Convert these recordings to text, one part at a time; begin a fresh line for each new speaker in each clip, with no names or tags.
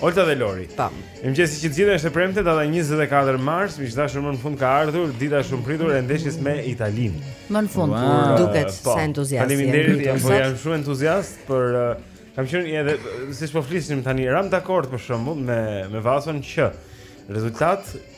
Olta dhe Lori.
Tam.
Mirëmëngjesi që të gjithë është e premte data 24 mars, miq të dashur më në fund ka ardhur dita e shumë pritur e ndeshjes me Italinë.
Më në fund.
Wow,
duket sa entuziast.
Faleminderit, jam po jam shumë entuziast për uh, kam qenë edhe siç po flisnim tani ramë dakord për shembull me me Vason që rezultat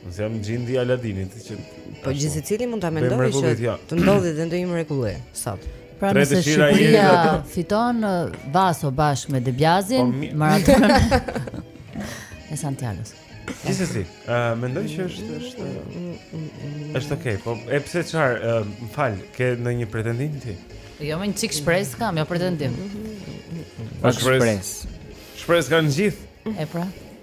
Nëse jam xhindi i Aladinit që
Po gjithë secili mund ta mendojë që të ndodhë dhe ndonjë mrekulli sot.
Pra nëse Shqipëria fiton Vaso bashkë me De
Biazin, po,
maratonën e Santiago-s.
Gjithsesi, ë uh, mendoj që është është është okay, po e pse çfarë, uh, më fal, ke ndonjë pretendim ti?
Jo, mo një çik shpresë kam, jo pretendim.
Po
shpresë.
Shpresë kanë
të
gjithë. E pra.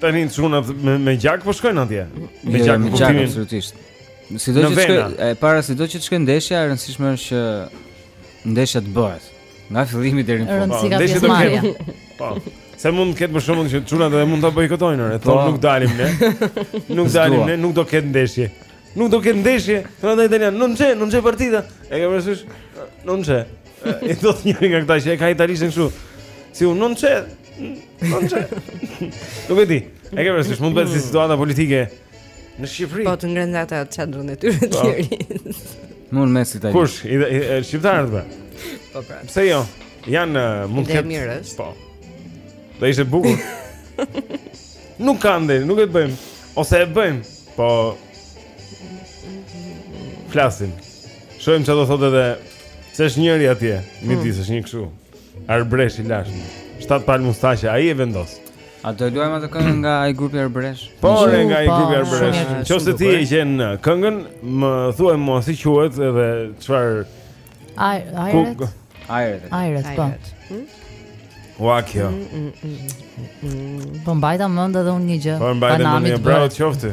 Tani
çunat me, me gjak po shkojnë atje. Me
jo,
gjak
me gjak absolutisht. Sido që
shkojë,
e para sido që të shkojë ndeshja, e rëndësishme është që ndeshja të bëhet. Nga fillimi deri në fund.
Po,
ndeshja do
të ketë.
Po. Se mund të ketë më shumë që çunat edhe mund ta bojkotojnë, e thonë po. nuk dalim ne. Nuk dalim ne, nuk do të ketë ndeshje. Nuk do të ketë ndeshje. Thonë ata italianë, non c'è, non c'è partita. E ke parasysh? Non c'è. E thotë njëri nga këta që e ka italishtën kështu. Si unë non c'è. Nuk e di. E ke parasysh, mund të bëhet si mm. situata politike në Shqipëri.
Po të ngrenë ata çadrën e tyre të
po.
tjerë.
Mu në mes Italisë.
Kush? Shqiptarët bë.
Po pra.
Pse jo? Jan mund të
mirë është.
Po. Do ishte bukur. Nuk kanë dhe, nuk e të bëjmë Ose e bëjmë Po Flasim Shohim ç'do thotë edhe Se është njëri atje Midis mm. është një kështu Arbëresh i lashtë. Shtatë palë mustaqe, ai e vendos.
A do luajmë atë këngë nga ai grupi Arbresh?
Po, ne nga
ai
grupi Arbresh. Nëse ti e gjen uh, këngën, më thuaj mua si quhet dhe çfarë
Ajret.
Ajret,
po.
Hmm?
Ua kjo.
Mm, mm, mm, po mbajta mend edhe unë një gjë.
Po mbajta
mend
një bravo të qoftë.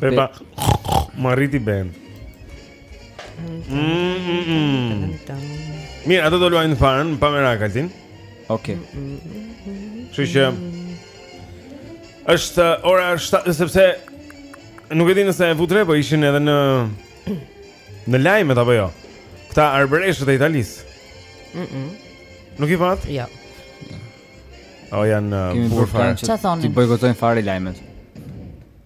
Peppa Marriti Band
Mirë, atë do luajmë farën, pa me rakaltin Oke Meqë është ora 7, sepse Nuk e di nëse e vutë re, po ishin edhe në Në lajme, apo jo Këta arbëreshët e Italisë Nuk i patë?
Ja jo.
O janë uh,
burra
fare.
Ça thonë?
T'i bojkotojnë fare lajmet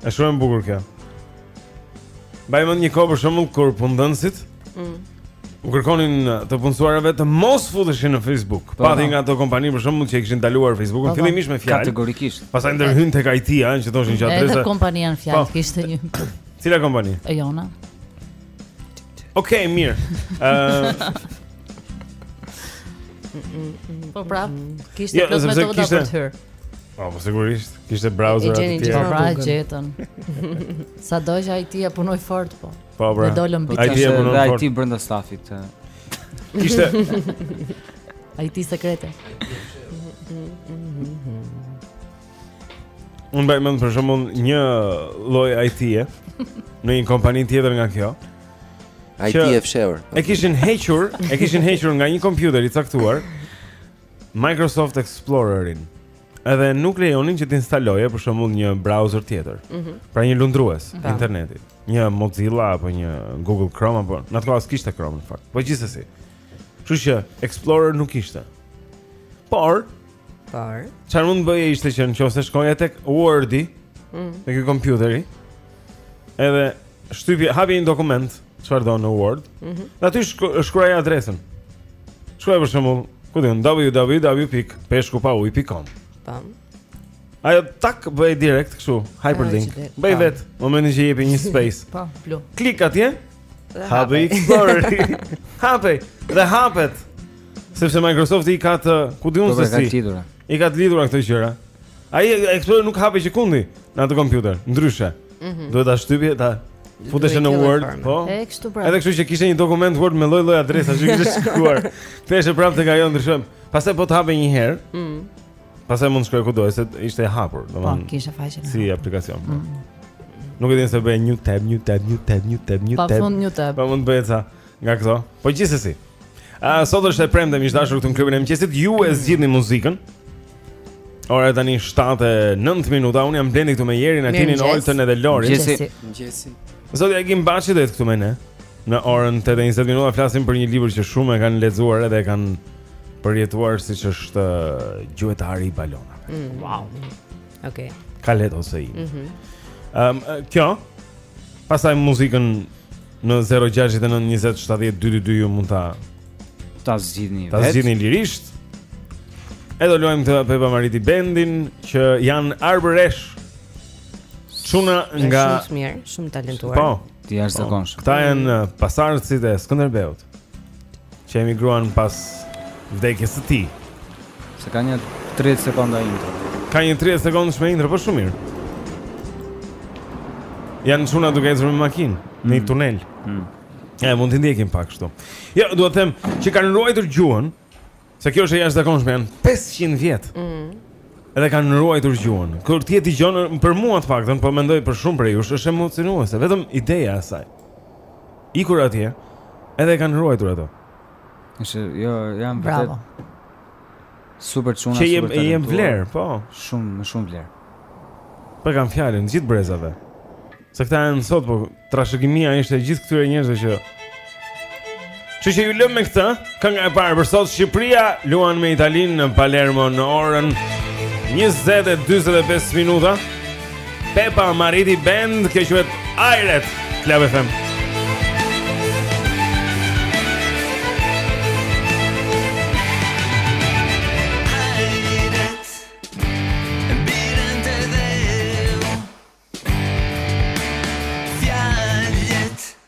Është shumë e bukur kjo. Mbaj mend një kohë për shembull kur punëdhënësit mm. u kërkonin të punësuarve të mos futeshin në Facebook.
Po,
Pati po. nga ato kompani për shembull që kishin ndaluar Facebookun
po, po.
fillimisht me fjalë.
Kategorikisht.
Pastaj ndërhynte IT-ja që thoshin që adresa.
Edhe kompania në fjalë,
pa.
kishte një.
Cila kompani?
E jona.
Okej, okay, mirë. Ëh.
Po prap, kishte
jo,
plot metoda për të hyrë.
Po, po sigurisht, kishte browser aty.
Gjeni gjithë
pra gjetën. Sado që IT-ja punoi fort po.
Po pra.
Do dolëm
bitë.
IT
e
punoj
fort.
IT brenda stafit.
Kishte
IT sekrete.
Unë mbaj mend për shembull një loj IT-e Në një kompani tjetër nga kjo
IT-e fshehur
E kishin hequr E kishin hequr nga një kompjuter i caktuar Microsoft Explorerin. Edhe nuk lejonin që të instaloje për shembull një browser tjetër. Mm -hmm. Pra një lundrues
po.
internetit, një Mozilla apo një Google Chrome apo në atë kohë s'kishte Chrome në fakt. Po gjithsesi. Kështu që Explorer nuk ishte. Por,
por,
çfarë mund të bëje ishte që nëse shkoje tek Wordi, mm. tek kompjuteri, edhe shtypje hapje një dokument Çfarëdo në Word. Mhm. Mm Aty shkruaj adresën. Shkruaj për shembull, ku di unë
www.peshkupauje.com. Tam.
Ajo tak bëj direkt kështu, hyperlink. Bëj vet, momentin që jepi një space.
Po, blu.
Klik atje. Hapi Explorer. Hapi, dhe hapet. Sepse Microsoft i ka të, ku di
unë
se si. I ka të lidhura këto gjëra. Ai Explorer nuk hapej gjëkundi në atë kompjuter, ndryshe. Mhm. Duhet ta shtypje ta futesh në Word, po.
Edhe kështu pra.
Edhe kështu që kishte një dokument Word me lloj-lloj adresash që kishte shkruar. Kthesh prapë tek ajo ndryshojmë. Pastaj po të hapë një herë.
Mhm.
Pastaj mund të shkruaj kudo, se ishte e hapur,
po,
domethënë.
Po, kishte faqen.
Si aplikacion. Po. Mhm. Nuk e di se bëj new tab, new tab, new tab, new tab, new tab.
Pa fund new tab.
Po mund të bëj ca nga këto. Po gjithsesi. Mhm. A sot është e premte, miq të dashur, këtu në klubin e mëngjesit ju e zgjidhni muzikën. Ora tani 7:09 minuta. Unë jam Blendi këtu me Jerin, Atinin, Oltën edhe Lorin.
Mëngjesi.
Mëngjesi.
Zoti Agim Baçi do jetë këtu me ne. Në orën 8:20 minuta flasim për një libër që shumë e kanë lexuar edhe e kanë përjetuar siç është uh, gjuetari i balonave.
Mm. Wow. Okej.
Okay. Khaled Hosseini.
Mhm.
Mm Ehm, um, kjo pastaj muzikën Në 069 20 70 222 ju mund ta
ta zgjidhni vetë.
Ta zgjidhni lirisht. Edhe do luajmë të Peppa Marriti Bandin që janë arbëresh. Çuna nga
shumë të mirë, shumë të talentuar.
Po,
të jashtëzakonshëm.
Po, këta janë uh, pasardhësit e Skënderbeut. Që emigruan pas vdekjes së tij.
Se ka një 30 sekonda intro.
Ka një 30 sekondëshme intro, po shumë mirë. Janë çuna duke ecur me makinë mm. në një mm. tunel.
Mm.
E, mund t'i ndjekim pak kështu. Jo, ja, dua të them që kanë ruajtur gjuhën, se kjo është e jashtëzakonshme, janë 500 vjet.
Mm.
Edhe kanë ruajtur gjuhën. Kur ti i dëgjon për mua të paktën, po mendoj për shumë prej jush, është emocionuese, vetëm ideja e saj. ikur atje, edhe e kanë ruajtur ato.
Është jo, jam vërtet. Super çuna, super.
Që
jemi,
jemi vlerë, po.
Shumë, më shumë vlerë.
Po e kam fjalën të gjithë brezave. Se këta janë sot, po trashëgimia ishte e gjithë këtyre njerëzve që Kështu që ju lëmë me këtë, kënga e parë për sot, Shqipëria luan me Italinë në Palermo në orën 20.45 minuta. Pepa Mariti Band, kjo quhet Ajret, Club FM.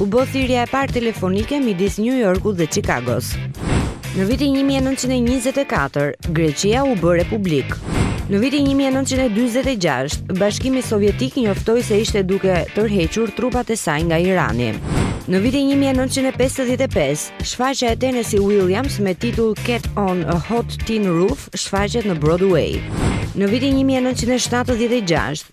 U bë thirrja e parë telefonike midis New Yorkut dhe Chicagos. Në vitin 1924, Greqia u bë republikë. Në vitin 1946, Bashkimi Sovjetik njoftoi se ishte duke tërhequr trupat e saj nga Irani. Në vitin 1955, shfaqja e Tennessee Williams me titull Cat on a Hot Tin Roof shfaqet në Broadway. Në vitin 1976,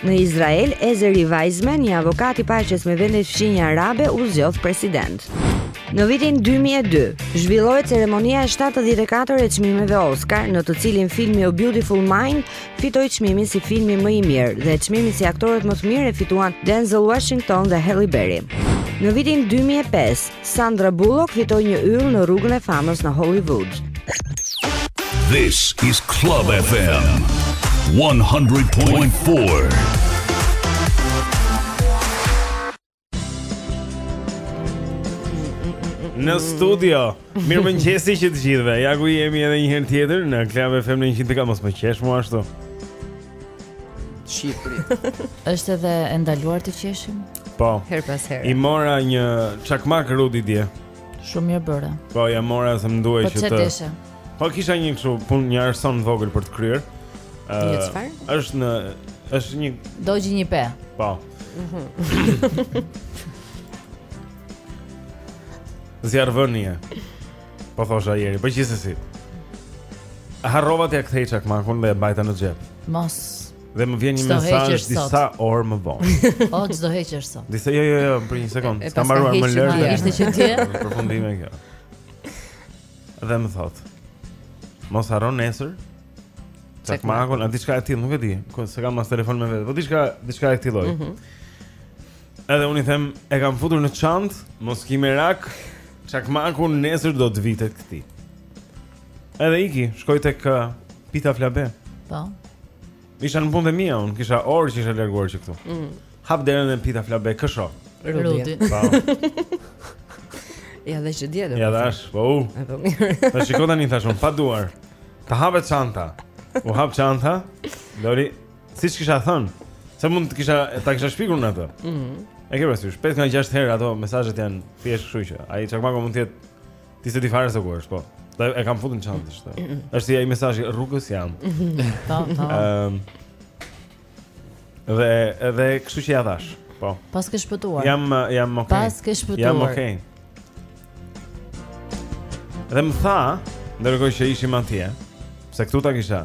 Në Izrael, Ezer Weizman, një avokat i paqes me vendet fqinje arabe, u zgjodh president. Në vitin 2002, zhvillohet ceremonia e 74 e çmimeve Oscar, në të cilin filmi A Beautiful Mind fitoi çmimin si filmi më i mirë dhe çmimin si aktorët më të mirë e fituan Denzel Washington dhe Halle Berry. Në vitin 2005, Sandra Bullock fitoi një yll në rrugën e famës në Hollywood.
This is Club FM 100.4.
në studio. Mirëmëngjesi që të gjithëve. Ja ku jemi edhe një herë tjetër në Club FM në 100 të ka mos më qesh mua ashtu.
Shqipëri.
Është edhe e ndaluar të qeshim?
Po.
Herë pas here.
I mora një çakmak Rudit dje.
Shumë mirë bëre.
Po ia mora se më duhej
po
që të. Po kisha një kështu punë një arson vogël për të kryer. Ë,
uh,
është në është një
dogje një pe.
Po. Mhm. Zjarrvënie. Po thosha ieri, po gjithsesi. Harrova t'ia kthej çakmakun dhe e mbajta në xhep.
Mos.
Dhe më vjen një mesazh disa orë më vonë.
Po çdo heqësh sot.
Disa jo jo jo për një sekond. S'ka mbaruar më lër.
Ja,
ishte që ti.
Përfundim e kjo. Dhe më thotë. Mos harron nesër. Çakmakun, a diçka e tillë, nuk e di. Se s'e kam as telefon me vete. Po diçka, diçka e këtij lloji. Mhm. Edhe unë i them, e kam futur në çantë, mos ki merak, çakmaku nesër do të vijë te ti. Edhe iki, shkoj tek uh, Pita Flabe.
Po.
Isha në punë dhe mia unë, kisha orë që isha larguar që këtu. Mm. Hap derën dhe Pita Flabe kësho.
Rudi.
Po.
ja dhe që dje.
Ja dhashë, po u.
Po mirë.
Ta shikoj tani tha çun pa duar. Të hapet çanta. U hap çanta. Lori, Siç kisha thënë, se mund të kisha ta kisha shpikur në atë.
Mhm.
Mm e ke parasysh, 5 nga 6 herë ato mesazhet janë thjesht kështu që ai çakmaku mund të jetë ti s'e di fare se ku është, po. Të e kam futur në çantë është. Është si ai mesazhi rrugës jam.
Po, po.
Ëm Dhe dhe kështu që ja dhashë. Po.
Pas ke shpëtuar.
Jam jam okay.
Pas ke shpëtuar.
Jam okay. Dhe më tha, ndërkohë që ishim atje, se këtu ta kisha.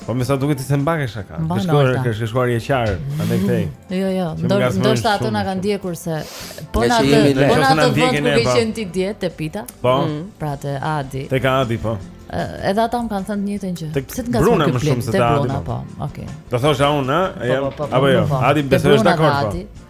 Po
më sa duket ti s'e mbake
shaka.
Ke shkuar, ke shkuar i qartë, andej këtej.
Jo, jo, ndoshta ato na kanë ndjekur se po
na të,
po
na
të
vjen
ku ke qenë ti diet te pita.
Po. Mm.
Pra te Adi.
Tek Adi po.
Edhe ata më kanë thënë të njëjtën gjë. Pse të ngasë
më shumë se Adi? Po,
okay.
Do thosha unë, a?
Po, po, po,
apo jo. Adi besoj është dakord.
Po.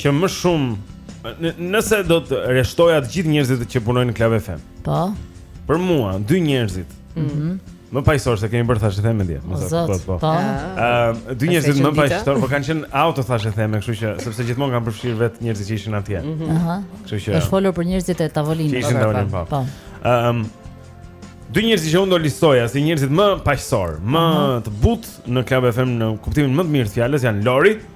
që më shumë nëse do të rreshtoja të gjithë njerëzit që punojnë në Club FM.
Po.
Për mua, dy njerëzit.
Mhm.
Mm më paqësor se kemi bërë thashetheme dje,
më sa po. Po. po.
Ëm, dy njerëzit më paqësor, por kanë qenë auto thashetheme, kështu që sepse gjithmonë kanë përfshirë vetë njerëzit që ishin atje. Mhm.
Aha.
Kështu që
është folur për njerëzit e tavolinës.
Ishin po, tavolinë, po.
po.
Ëm, dy njerëz që unë do listoja si njerëzit më paqësor, më të butë në Club FM në kuptimin më të mirë të fjalës janë Lori.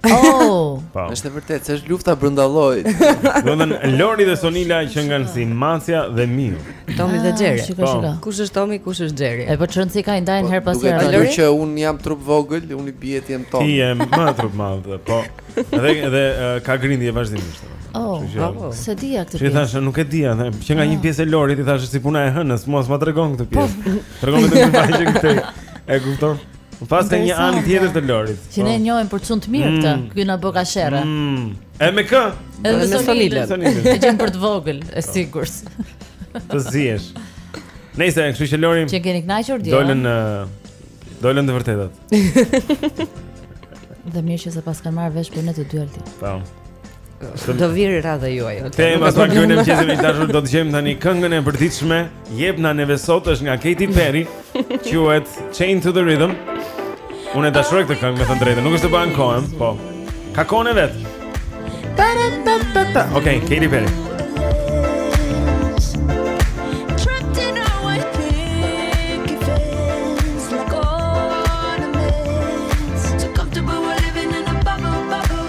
Oh,
po.
Është vërtetë, është lufta brenda llojit.
Domethën Lori dhe Sonila qenkan si macja dhe miu.
Tomi dhe Xheri.
Ah,
shiko,
shiko.
Po.
Kush është Tomi, kush është Xheri?
E po ç'rëndësi ka, i ndajnë po, herë
pas
here.
Lori
që un jam trup vogël, un i bie të jem Tomi.
Ti je më trup madh, po. Dhe dhe ka grindje vazhdimisht.
Oh,
bravo.
S'e dija
atë. Ty
të
thashë nuk e di atë. Qenka një
ah.
pjesë e Lorit i thashë si puna e hënës, mos ma tregon këtë po. pjesë. Tregon vetëm një pjesë. E kupton? Po paska një anë tjetër të Lorit.
Që ne po. e njohim për çun të mirë këtë,
mm.
ky na bëka sherrë.
Mm. E me kë?
Edhe
me Sonilën.
E gjen më të vogël, e po. sigurt.
Të zihesh. Nëse kështu që Lori.
Qenkeni kënaqur dje.
Dolën, dolën të vërtetat.
Dhe mirë që s'e paskan marrë vesh për ne të dy Alti.
Po.
Do vijë radha juaj.
Te
më
pas
ju
në mëngjesin e dashur do të dëgjojmë tani këngën e përditshme Jepna neve sot është nga Katy Perry, quhet Chained to the Rhythm. Unë e kam dashur këtë këngë me thënë të drejtën, nuk është të bëjë kohën, po. Ka kohën e
vet. Ta ta ta ta
ta. Okej, Katy Perry.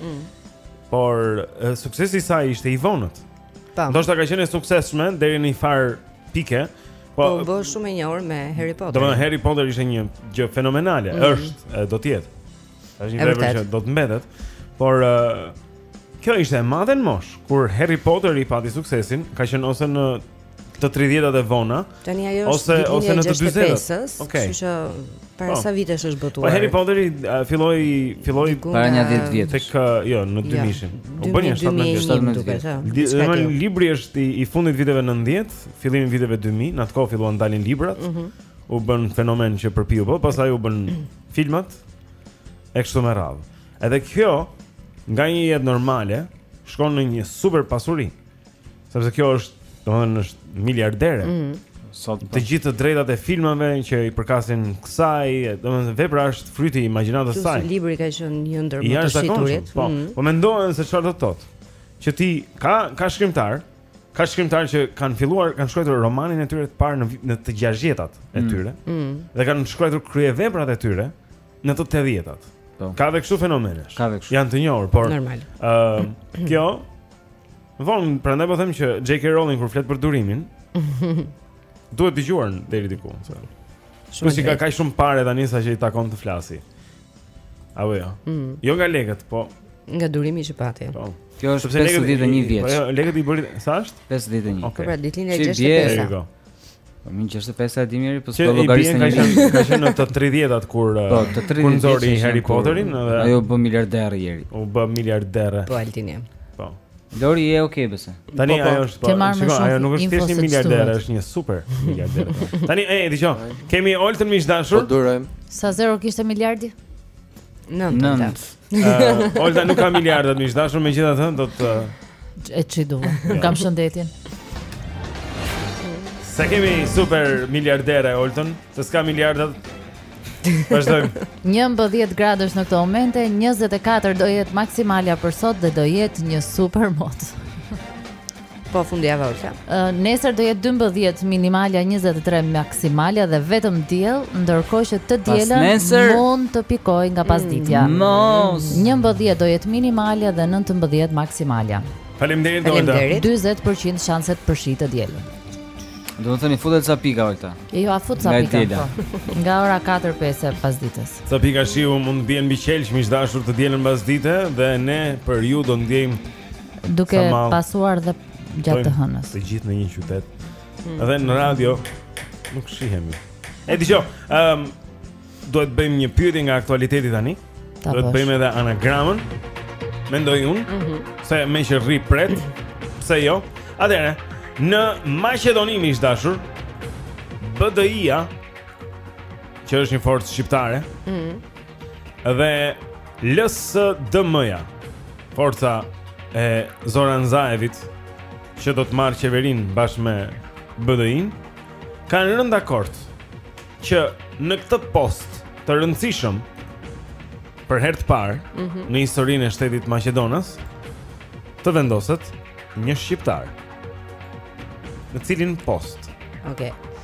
Mm.
Por suksesi i saj ishte i vonët.
Po.
Ndoshta ka qenë e suksesshme deri në një far pike.
Po,
po u
bë shumë e njohur me Harry Potter.
Domethënë Harry Potter ishte një gjë fenomenale,
mm.
është e do të jetë. Është një vepër që do të mbetet. Por kjo ishte e madhe në moshë kur Harry Potter i pati suksesin, ka qenë ose në të 30-tat e vona.
Tani ajo është
ose ose në të
40-s,
okay.
kështu që para
po.
sa vitesh është botuar.
Po Harry Potteri filloi filloi
para një 10 vjet.
Tek jo, në 2000-shin. Ja, U bënë një 17 vjet.
Dhe
libri është i, i fundit viteve 90, fillimi i viteve 2000, në atë kohë filluan dalin librat.
Mm -hmm.
U bë fenomen që përpiu, po pastaj u bënë filmat e kështu me radhë. Edhe kjo nga një jetë normale shkon në një super pasuri. Sepse kjo është, domethënë është miliardere.
Mm
-hmm. Sot
të gjithë të drejtat e filmave që i përkasin kësaj, domethënë vepra është fryti i imagjinatës së saj.
Ky libri ka qenë një ndër më të shiturit.
Po,
mm -hmm.
po mendoje se çfarë do të thotë. Që ti ka ka shkrimtarë, ka shkrimtarë që kanë filluar, kanë shkruar romanin e tyre të parë në në të 60-tat e
mm,
tyre.
Mm -hmm.
Dhe kanë shkruar kryeveprat e tyre. në të tetëdhjetat
po.
Ka dhe kështu fenomenesh
Ka dhe kështu
Janë të njohur, por
Normal
uh, Kjo Von, prandaj po them që J.K. Rowling kur flet për durimin Duhet dëgjuar deri diku
Shumë
se ka kaq shumë pare tani sa që i takon të flasi Apo jo
mm.
Jo nga lekët, po
Nga durimi që pati
Po
Kjo është 51 vjeç.
Po, jo, lekët i bëri, sa është?
51.
Okej.
Okay. Po pra
datëlindja e
65.
Po më 65 e di mirë, po s'po
llogarisja. Ka qenë në të 30-at kur
po, të 30
kur nxori Harry Potterin dhe
u bë miliardere.
U bë miliardere.
Po Altini.
Po.
Lori je okay besoj.
Tani
po, po,
ajo është po. Shiko, ajo nuk është thjesht një miliardere, është një super miliardere. Po. Tani e dëgjon. Kemi Oltën miq të dashur.
Po durojm.
Sa zero kishte miliardi?
9.
Ëh, Olta nuk ka miliardat miq të dashur, megjithatë do të
e çidu. Unë kam shëndetin.
Se kemi super miliardere Oltën, se s'ka miliardat. Vazhdojmë.
11 gradësh në këtë moment, 24 do jetë maksimalja për sot dhe do jetë një super mot.
Po fundjava Olta.
Uh, nesër do jetë 12 minimalja, 23 maksimalja dhe vetëm diell, ndërkohë që të dielën
nesër...
mund të pikojë nga pasditja.
Mm, mos.
11 do jetë minimalja dhe 19 maksimalja.
Faleminderit Olta.
40% shanset për shi të dielën.
Do të thoni futet ca pika Olta.
Jo, jo, a fut
ca
pika. Po. Nga ora 4-5 pasdites.
Ca pika shiu mund të bien mbi qelç, miq të dashur të dielën pasdite dhe ne për ju do ndjejmë
Duke pasuar dhe gjatë të hënës.
Të gjithë në një qytet. Mm. Dhe në radio nuk shihemi. E di jo, ehm um, duhet të bëjmë një pyetje nga aktualiteti tani.
Ta
duhet
të
bëjmë edhe anagramën. Mendoj unë mm -hmm. se meqë rri pret, pse jo? Atëherë, në Maqedoni mes dashur BDI-a që është një forcë shqiptare. Mhm. Mm dhe LSDM-ja, forca e Zoran Zaevit, që do të marrë qeverinë bashkë me BDI-në, kanë rënë dakord që në këtë post të rëndësishëm për herë të parë mm -hmm. në historinë e shtetit maqedonas të vendoset
një shqiptar. Në cilin post?
Okej.
Okay.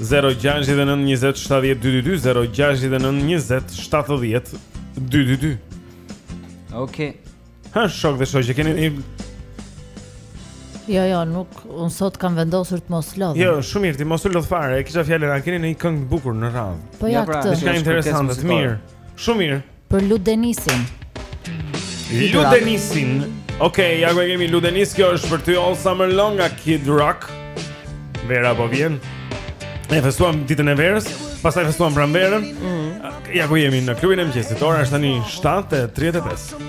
0-6-9-27-12-2 Ok
Ha,
shok dhe shoqe, keni një...
Jo, jo, nuk, unë sot kam vendosur të mos lodhem
Jo, shumë mirë ti, mos u lodh fare, e kisha fjalën a keni një këngë të bukur në radhë
Po ja, ja pra, këtë
Diçka interesante, të mirë Shumë mirë
Për Ludenisin.
Ludenisin. Okej, okay, ja ku kemi Ludenis, kjo është për ty All Summer Long nga Kid Rock. Vera po vjen. Ne festuam ditën e verës, pastaj festuam pranverën. Mm -hmm. Ja ku jemi në klubin e mëngjesit. Ora është tani 7:35.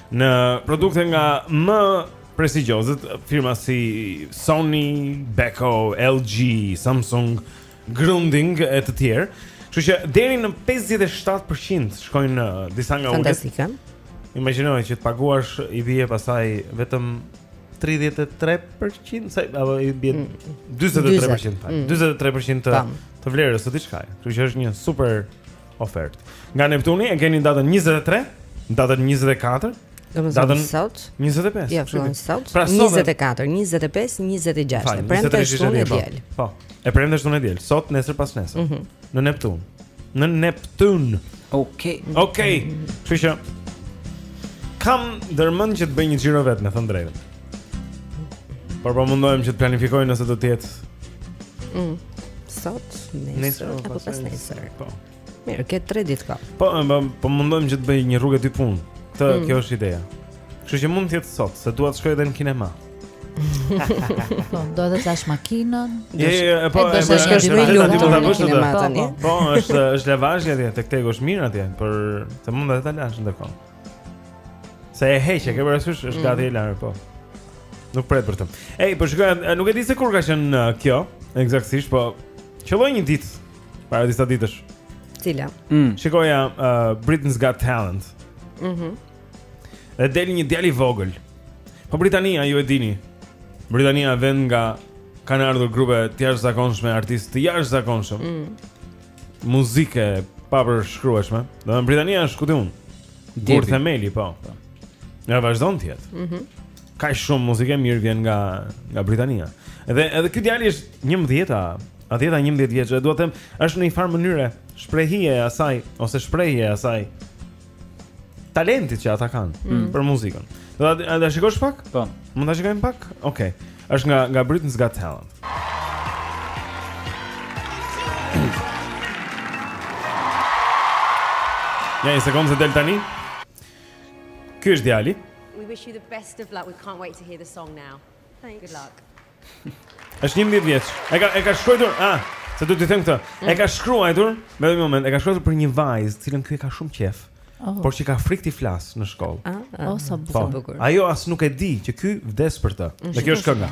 Në produkte nga më prestigjiozet, firma si Sony, Beko, LG, Samsung, Grunding e të tjerë. Kështu që deri në 57% shkojnë në uh, disa nga uljet.
Fantastike.
Imagjino që të paguash i bie pastaj vetëm 33%, sa apo i bie 43%, fal.
Mm.
43% të
Tam.
të vlerës së diçka. Kështu që është një super ofertë. Nga Neptuni e keni datën 23, datën 24,
Domethënë sot
25. Jo,
fillon sot.
Pra,
24, 25, 26.
Fal,
e premte shtunë e diel.
Po. E premte shtunë e diel. Sot, nesër pas nesër.
Mm -hmm.
Në Neptun. Në Neptun.
Okej. Okay.
Okej. Okay. Kështu që kam ndërmend që të bëj një xhiro vetë, me thënë të drejtën. Por po mundohem që të planifikoj nëse do të jetë.
Mm. Sot, nesër apo pas nesër.
Po.
Mirë, ke 3 ditë kohë.
Po, po, po mundohem që të bëj një rrugë dy punë. Këtë
mm.
kjo është ideja. Kështu që mund të jetë sot, se dua të shkoj edhe në kinema.
Po, do të lash makinën.
Je, po, do
të
shkosh në lumë
të
bësh atë
tani.
Po, është është lavazhi atje, tek TEG-u është mirë atje, por ti mund edhe ta lash ndërkohë. Se e heq, e ke parasysh, është
mm.
gati e larë, po Nuk pret për të Ej, po shkojnë, nuk e di se kur ka qenë uh, kjo Eksaktësisht, po qëlloi një ditë Para disa ditësh
Cila
mm.
Shikoja uh, Britain's Got Talent
mm -hmm.
Dhe deli një djalë i vogël Po Britania, ju e dini Britania vend nga Kanë ardhur grupe të jashtëzakonshme, artistë të jashtëzakonshëm
mm.
muzikë e papërshkrueshme Dhe Britania është kujtoj unë gur themeli, po, po. Nga vazhdon të jetë
mm
-hmm. Kaq shumë muzikë e mirë vjen nga, nga Britania Dhe edhe ky djali është njëmbëdhjetë a dhjetë a njëmbëdhjetë vjeç Dhe duhet të them është në njëfarë mënyre shprehje e asaj ose shprehje e asaj talentit që ata kanë
mm.
për muzikën. Do ta ta shikosh pak?
Po.
Mund ta shikojmë pak? Okej. Okay. Është nga nga Britain's Got Talent. Ja, një sekondë se del tani. Ky është djali.
We wish you the best of luck. We can't wait to hear the song now. Thanks. Good luck.
Është 11 vjeç. E ka e ka shkruar, ah, se dua ta them këtë. Mm. E ka shkruar, vetëm një moment, e ka shkruar për një vajzë, të cilën ky e ka shumë qejf.
Oh.
Por që ka frikë t'i flasë në shkollë.
Ah, ah.
oh, sa
po,
bukur.
Ajo as nuk e di që ky vdes për të. Mm, dhe kjo është kënga.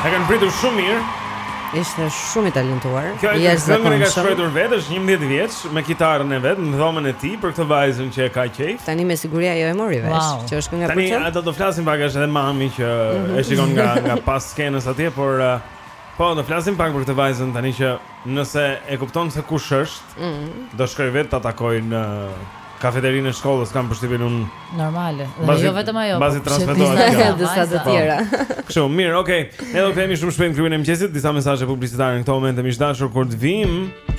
E kanë pritur shumë mirë.
Ishte shumë i talentuar. Këtë
këngën e ka shkruar vetë, është 11 vjeç me kitarën e vet në dhomën e tij për këtë vajzën që e ka qejf.
Tani me siguri ajo e mori vesh,
wow.
që është kënga për çfarë?
Tani ato do flasim pak është edhe mami që
mm -hmm.
e shikon nga nga pas skenës atje, por uh, po do flasim pak për këtë vajzën tani që nëse e kupton se kush është,
mm -hmm.
do shkojë vetë ta takojë në Kafeterinë e shkollës kam përshtypjen unë.
Normale. Dhe jo vetëm ajo.
Bazi
po
transmetohet nga
disa të tjera.
Kështu, mirë, okay. Ne do kthehemi shumë shpejt në klubin e mëngjesit, disa mesazhe publicitare në këtë moment miq të dashur kur të
vijmë.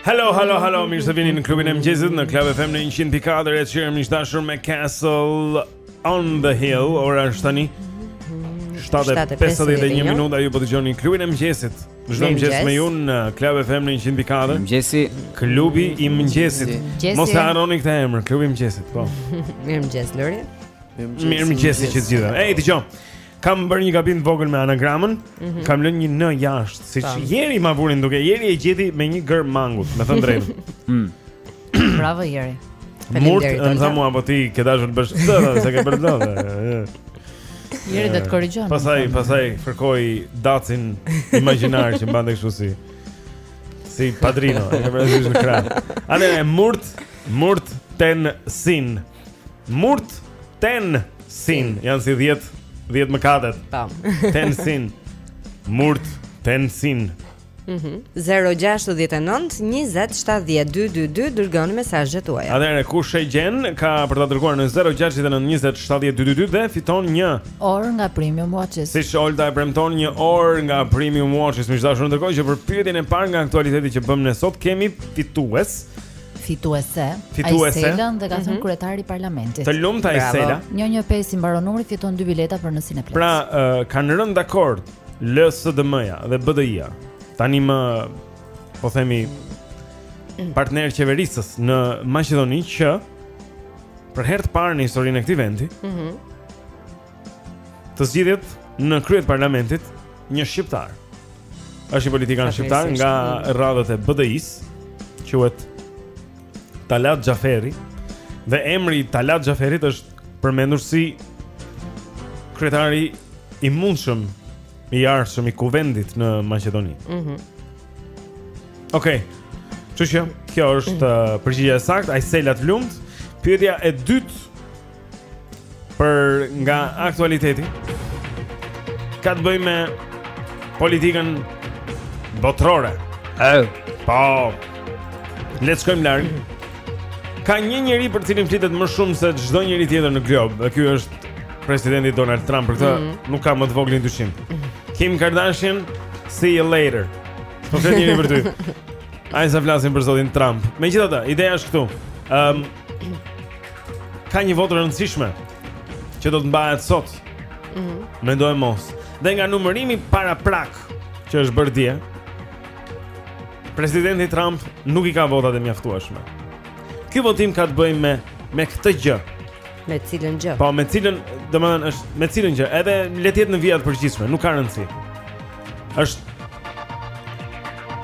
Hello, hello, hello, mirë se vini në klubin e mëngjesit në Club FM në 100.4 Ed Sheeran miq të dashur me Castle on the Hill. Ora është tani 7:51 minuta ju po dëgjoni klubin e mëngjesit. Çdo mëngjes me ju në Club FM në 100.4.
Mëngjesi,
klubi i mëngjesit. Mos e harroni këtë emër, klubi i mëngjesit, po.
Mirëmëngjes Lori.
Mirëmëngjes të gjithëve. Ej, dëgjoj. Kam bërë një gabim të vogël me anagramën.
Mm -hmm.
Kam lënë një n jashtë, siç Jeri ma vuri në dukje Jeri e gjeti me një gër mangut, me thënë të drejtën. Mm.
Bravo Jeri.
Murt, më tha mua po ti ke dashur të bësh këtë, se s'e ke bërë dot.
Jeri do të korrigjon.
Pastaj, pastaj kërkoi dacin imagjinar që mbante kështu si si padrino, e ke bërë në krah. Ale, murt, murt ten sin. Murt ten sin, janë si 10 10 mëkatet.
Tam.
Ten sin. Murt ten sin.
Mhm. 069 20 70 222 dërgoni mesazhet tuaja.
Atëherë kush e gjen ka për ta dërguar në 069 20 70 222 dhe fiton një
orë nga Premium Watches.
Siç Olta e premton një orë nga Premium Watches, miq të dashur ndërkohë që për pyetjen e parë nga aktualiteti që bëmë ne sot kemi fitues.
Fituese,
Fituese.
Aisela dhe ka thënë kryetari i parlamentit. Mhm.
Të lumtë Bravo. Aisela.
115 i mbaron numri fiton dy bileta për në Cineplex.
Pra, ë, kanë rënë dakord LSDM-ja dhe BDI-ja. Tani më po themi partner qeverisës në Maqedoni që për herë të parë në historinë e këtij vendi,
Mhm.
të zgjidhet në krye të parlamentit një shqiptar. Është një politikan shqiptar nga radhët e BDI-së, quhet Talat Xhaferi. Dhe emri i Talat Xhaferit është përmendur si kryetari i mundshëm i ardhshëm i kuvendit në Maqedoni.
Mhm.
Mm Okej. Okay. Çuçi, kjo është mm -hmm. përgjigja e saktë. Aisela të lumtë. Pyetja e dytë për nga aktualiteti ka të bëjë me politikën botërore.
Ëh,
po. Le të shkojmë larg. Ka një njeri për të cilin flitet më shumë se çdo njeri tjetër në glob, dhe ky është presidenti Donald Trump, për këtë
mm -hmm.
nuk ka më të voglin dyshim. Kim Kardashian, see you later. S'po flet njeri për ty aq sa flasin për zotin Trump. Megjithatë, ideja është këtu. Ëm um, ka një votë të rëndësishme që do të mbahet sot.
Mhm.
Mm Mendoj mos. Dhe nga numërimi paraprak që është bërë dje, presidenti Trump nuk i ka votat e mjaftueshme. Ky votim ka të bëjë me me këtë gjë.
Me cilën gjë?
Po, me cilën, domethënë është me cilën gjë? Edhe le të jetë në vija të përgjithshme, nuk ka rëndësi. Është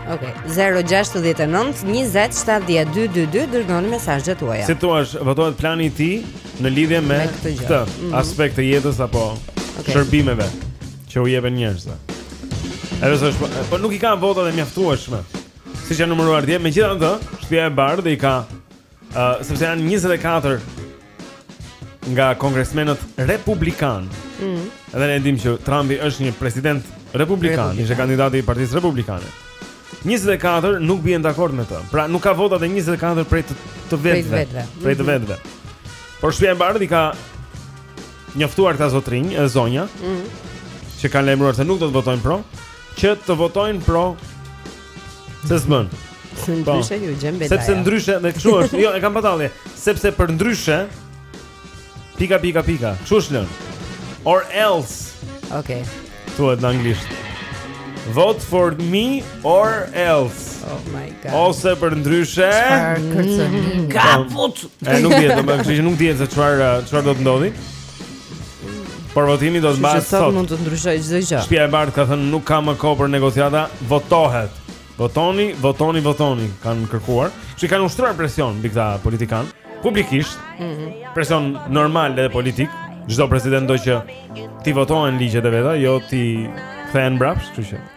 Ok, 069 20 70 222 dërgoni mesazhet tuaja.
Si të thuash, votohet plani i tij Në lidhje me,
me këtë,
këtë
mm -hmm.
aspekt të jetës Apo
okay.
shërbimeve Që u jepen njerëzve. Edhe s'është, Po nuk i ka votat e mjaftueshme siç janë numëruar dje Megjithatë Shtëpia e bardhë i ka Uh, sepse janë 24 nga kongresmenët republikanë.
Mm.
Edhe ne e dimë që Trumpi është një president republikan, ishte kandidati i Partisë Republikane. 24 nuk bien dakord me të. Pra nuk ka votat e 24 prej të, të vetëve, prej të
mhm.
vetëve. Mm -hmm. Por shtëpia e bardhë i ka njoftuar këta zotrinj e zonja,
mm -hmm.
që kanë lajmëruar se nuk do të votojnë pro, që të votojnë pro Se s'bën. Se po.
ndryshe ju gjen belaja.
Sepse ndryshe, me kështu është. Jo, e kam fatale. Sepse për ndryshe pika pika pika. Kështu është lën. Or else.
Okej. Okay.
Thuhet në anglisht. Vote for me or else.
Oh my god.
Ose për ndryshe.
Mm.
Kaput. E nuk dihet, kështu që nuk dihet se çfarë çfarë do të ndodhi. Por votimi do të mbahet
sot.
Sot
mund të ndryshojë çdo gjë.
Shtëpia e Bardhë ka thënë nuk ka më kohë për negociata, votohet. Votoni, votoni, votoni, kanë kërkuar. Që kanë ushtruar presion mbi këta politikanë, publikisht.
Mm -hmm.
Presion normal dhe politik. Çdo president do që t'i votohen ligjet e veta, jo t'i kthehen mbrapsht, kështu që.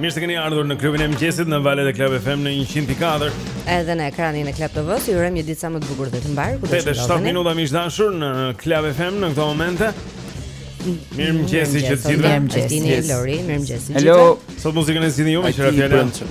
Mirë se keni ardhur në klubin e mëngjesit në valët e Club FM 104.
Edhe në ekranin e Club TV, ju urojmë një ditë sa më të bukur dhe të mbarë. Ku të
shkojmë?
7
minuta miq të dashur në Club FM në këto momente. Mirëmëngjesi të gjithëve.
Mirë Lori, mirëmëngjesi.
Hello. Sot muzikën e zgjidhni ju me një
fjalë.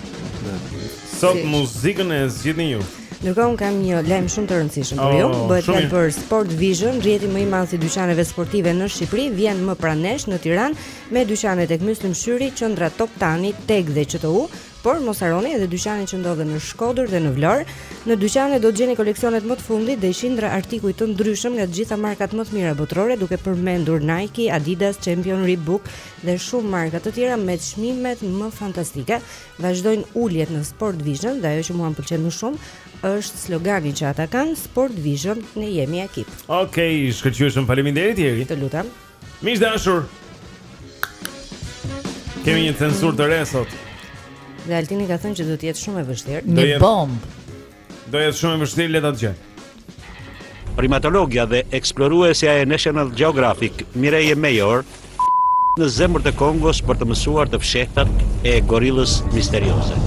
Sot muzikën e zgjidhni ju.
Ndërkohë unë kam një lajm shumë të rëndësishëm për ju.
Oh,
Bëhet fjalë për Sport Vision, rrjeti më i madh i dyqaneve sportive në Shqipëri, vjen më pranë nesh në Tiranë. me dyqane tek Myslim Shyri, qendra Toptani, TEG dhe QTU, por mos harroni edhe dyqanet që ndodhen në Shkodër dhe në Vlorë. Në dyqane do të gjeni koleksionet më të fundit dhe qindra artikuj të ndryshëm nga të gjitha markat më të mira botërore, duke përmendur Nike, Adidas, Champion, Reebok dhe shumë marka të tjera me çmimet më fantastike. Vazhdojnë uljet në Sport Vision dhe ajo që mua më pëlqen më shumë është slogani që ata kanë Sport Vision, ne jemi ekip.
Okej, okay, shkëlqyeshëm, faleminderit Jeri.
Të lutem.
Miq të dashur. Kemi një censurë të re sot.
Dhe Altini ka thënë që do të jetë shumë e vështirë.
Një jet... bomb. Do jetë shumë e vështirë le ta dëgjojmë.
Primatologja dhe eksploruesja e National Geographic, Mireille Mayor, në zemër të Kongos për të mësuar të fshehtat e gorillës misterioze.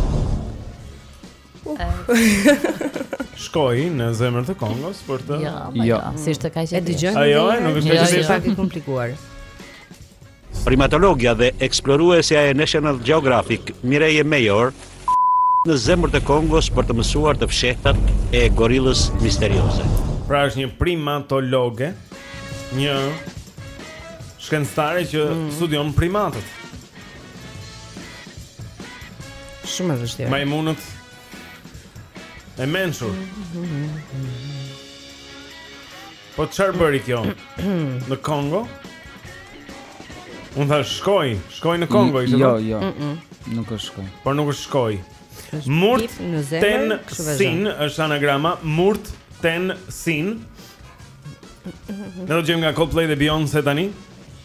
Shkoi në zemër të Kongos për të
Jo, jo, jo. si është kaq e
dëgjojmë.
Ajo e nuk është
jo,
kaq e
jo. pak e komplikuar.
Primatologja dhe eksploruesja e National Geographic, Mireille Mayor, në zemër të Kongos për të mësuar të fshehtat e gorillës misterioze.
Pra është një primatologe, një shkencëtare që
mm.
studion primatët.
Shumë e vështirë.
Majmunët e mençur. Po çfarë bëri kjo? Në Kongo? Unë thashë shkoj, shkoj në Kongo, ishte.
Jo, jo. Nuk është shkoj.
Por nuk është shkoj. Murt ten sin është anagrama Murt ten sin. Ne dëgjojmë nga Coldplay dhe Beyoncé tani.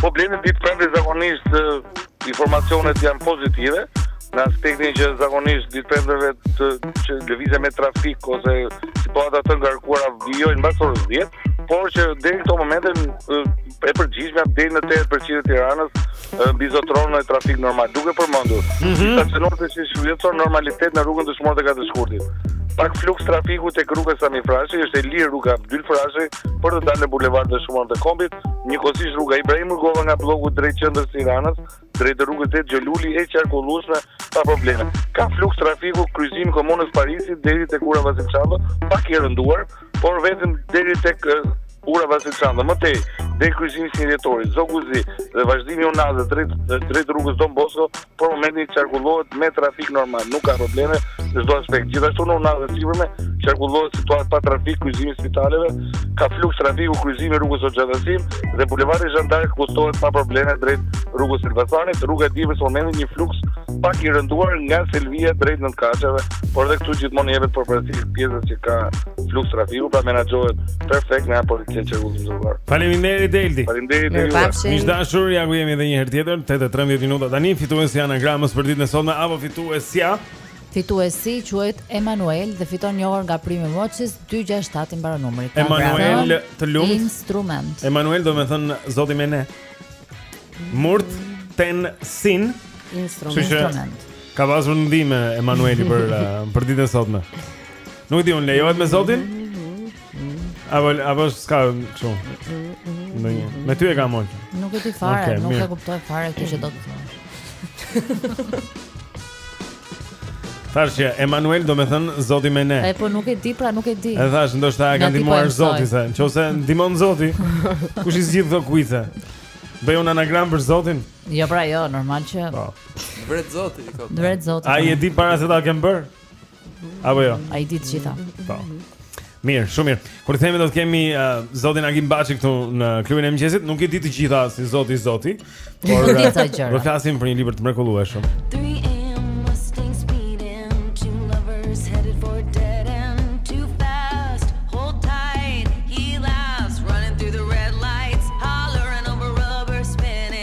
Po Blendi ditë premte zakonisht informacionet janë pozitive, në aspektin që zakonisht ditë premteve lëvizja me trafik ose situata të ngarkuara vijojnë mbas orës 10, por që deri në këto momente e përgjithshme deri në 80% të Tiranës mbizotëron një trafik normal, duke përmendur
mm
-hmm. disa zona siç rezulton normalitet në rrugën dëshmorët e katër shkurtit. Pak fluks trafiku tek rruga Sami Frashëri, është e lirë rruga Abdyl Frashëri, për të dalë në bulevardin Dëshmorët e Kombit, njëkohësisht rruga Ibrahim Rugova nga blloku drejt qendrës së Tiranës, drejt rrugës Dedë Gjo Luli e qarkullueshme pa probleme. Ka fluks trafiku kryqëzimi Komunës Parisit deri tek Ura Vasil Shanto, pak i rënduar, por vetëm deri tek Ura Vasil Shanto. Më tej, deri kryqëzimi 21 Dhjetorit, Zogu i Zi dhe vazhdimi i Unazës drejt drejt rrugës Don Bosco Për momentin qarkullohet me trafik normal, nuk ka probleme në çdo aspekt. Gjithashtu në unazën e sipërme qarkullohet situata pa trafik kryqëzimi spitaleve, ka fluks trafiku kryqëzimi rrugës Hoxha Tahsim dhe bulevardi Zhan D'Ark qarkullohet pa probleme drejt rrugës Elbasanit, rruga e Dibrës për momentin një fluks pak i rënduar nga Selvia drejt Nëntëkatësheve, por edhe këtu gjithmonë i jepet përparësi pjesës që ka fluks trafiku, pra menaxhohet Perfekt nga policia rrugore.
Faleminderit Eldi.
Faleminderit ju.
Miq të dashur, ja ku jemi edhe një herë tjetër, 8:13 minuta. Tani fituesi i anagramës për ditën e sotme apo fituesja?
Fituesi quhet Emanuel dhe fiton një orë nga Prime Watches 267 i mbaron numri. Pra,
Emanuel, të lumtë.
Instrument.
Emanuel do të thotë zoti me ne. Murt ten sin
instrument.
Ka pasur ndihmë Emanueli për për ditën e sotme. Nuk e di unë, lejohet me Zotin? Apo apo s'ka kështu. Ndonjë. Me ty e kam mund.
Nuk e di fare,
okay,
nuk e kuptoj fare këtë që do të thuash.
Thashë që Emanuel do me thënë Zoti me ne.
E po nuk e di, pra nuk e di.
E thashë ndoshta e ka ndihmuar Zoti se, nëse ndihmon Zoti, kush i zgjidh këto kuize? Bëj unë anagramë për Zotin?
Jo, pra jo, normal që.
Po.
Vret Zoti, i thotë.
Vret Zoti.
Ai e di para se ta kem bërë. Apo jo.
Ai di të gjitha.
Po. Mirë, shumë mirë. Kur themi do të kemi uh, zotin Agim Baçi këtu në klubin e mëngjesit, nuk i di të gjitha si zoti zoti, por uh, do flasim për një libër të mrekullueshëm.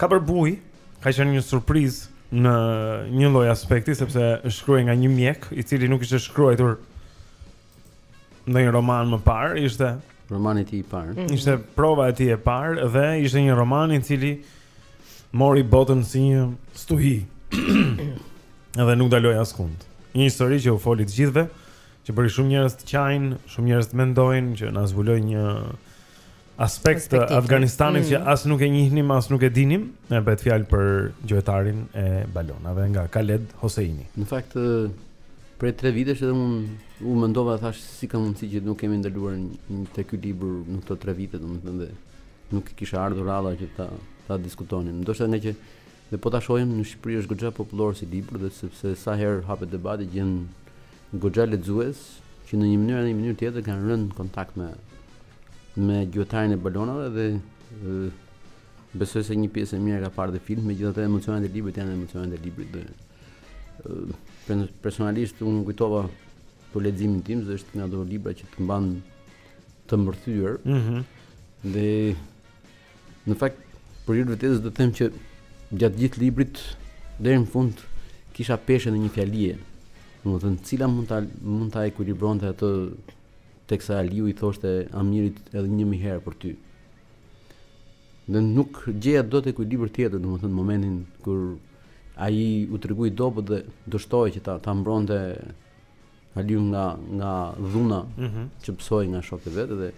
Ka për bujë, ka qenë një surprizë në një lloj aspekti sepse është shkruar nga një mjek i cili nuk kishte shkruar ndonjë roman më parë, ishte
romani i tij i parë. Mm.
Ishte prova e tij e parë dhe ishte një roman i cili mori botën si një stuhi. Edhe nuk ndaloi askund. Një histori që u foli të gjithëve, që bëri shumë njerëz të qajnë, shumë njerëz të mendojnë që na zbuloi një aspekt të Afganistanit
mm.
që as nuk e njihnim, as nuk e dinim, e bëhet fjalë për gjuetarin e balonave nga Khaled Hoseini.
Në fakt prej 3 vitesh edhe unë u mendova thashë si ka mundësi që nuk kemi ndaluar një te ky libër në këto 3 vite, domethënë dhe nuk kishte ardhur radha që ta ta diskutonim. Ndoshta ngaqë dhe po ta shohim në Shqipëri është goxha popullor si libër dhe sepse sa herë hapet debati gjen goxha lexues që në një mënyrë apo një mënyrë tjetër kanë rënë në kontakt me me gjuetarin e balonave dhe besoj se një pjesë e mirë ka parë dhe filmin, megjithatë emocionet e librit janë emocionet e librit dhe uh, personalisht u kujtova për leximin tim, se është nga ato libra që të mban të mbërthyer.
Mhm.
Mm dhe Në fakt, për hir të vërtetës do të them që gjatë gjithë librit deri në fund kisha peshën e një fjalie. Domethënë, cila mund ta mund ta ekuilibronte atë teksa Aliu i thoshte Amirit edhe një mijë herë për ty. Dhe nuk gjeja dot ekuilibër tjetër, domethënë në momentin kur ai u tregua i dobët dhe dështoi që ta ta mbronte Aliun nga nga dhuna
mm -hmm.
që pësoi nga shokët e vet dhe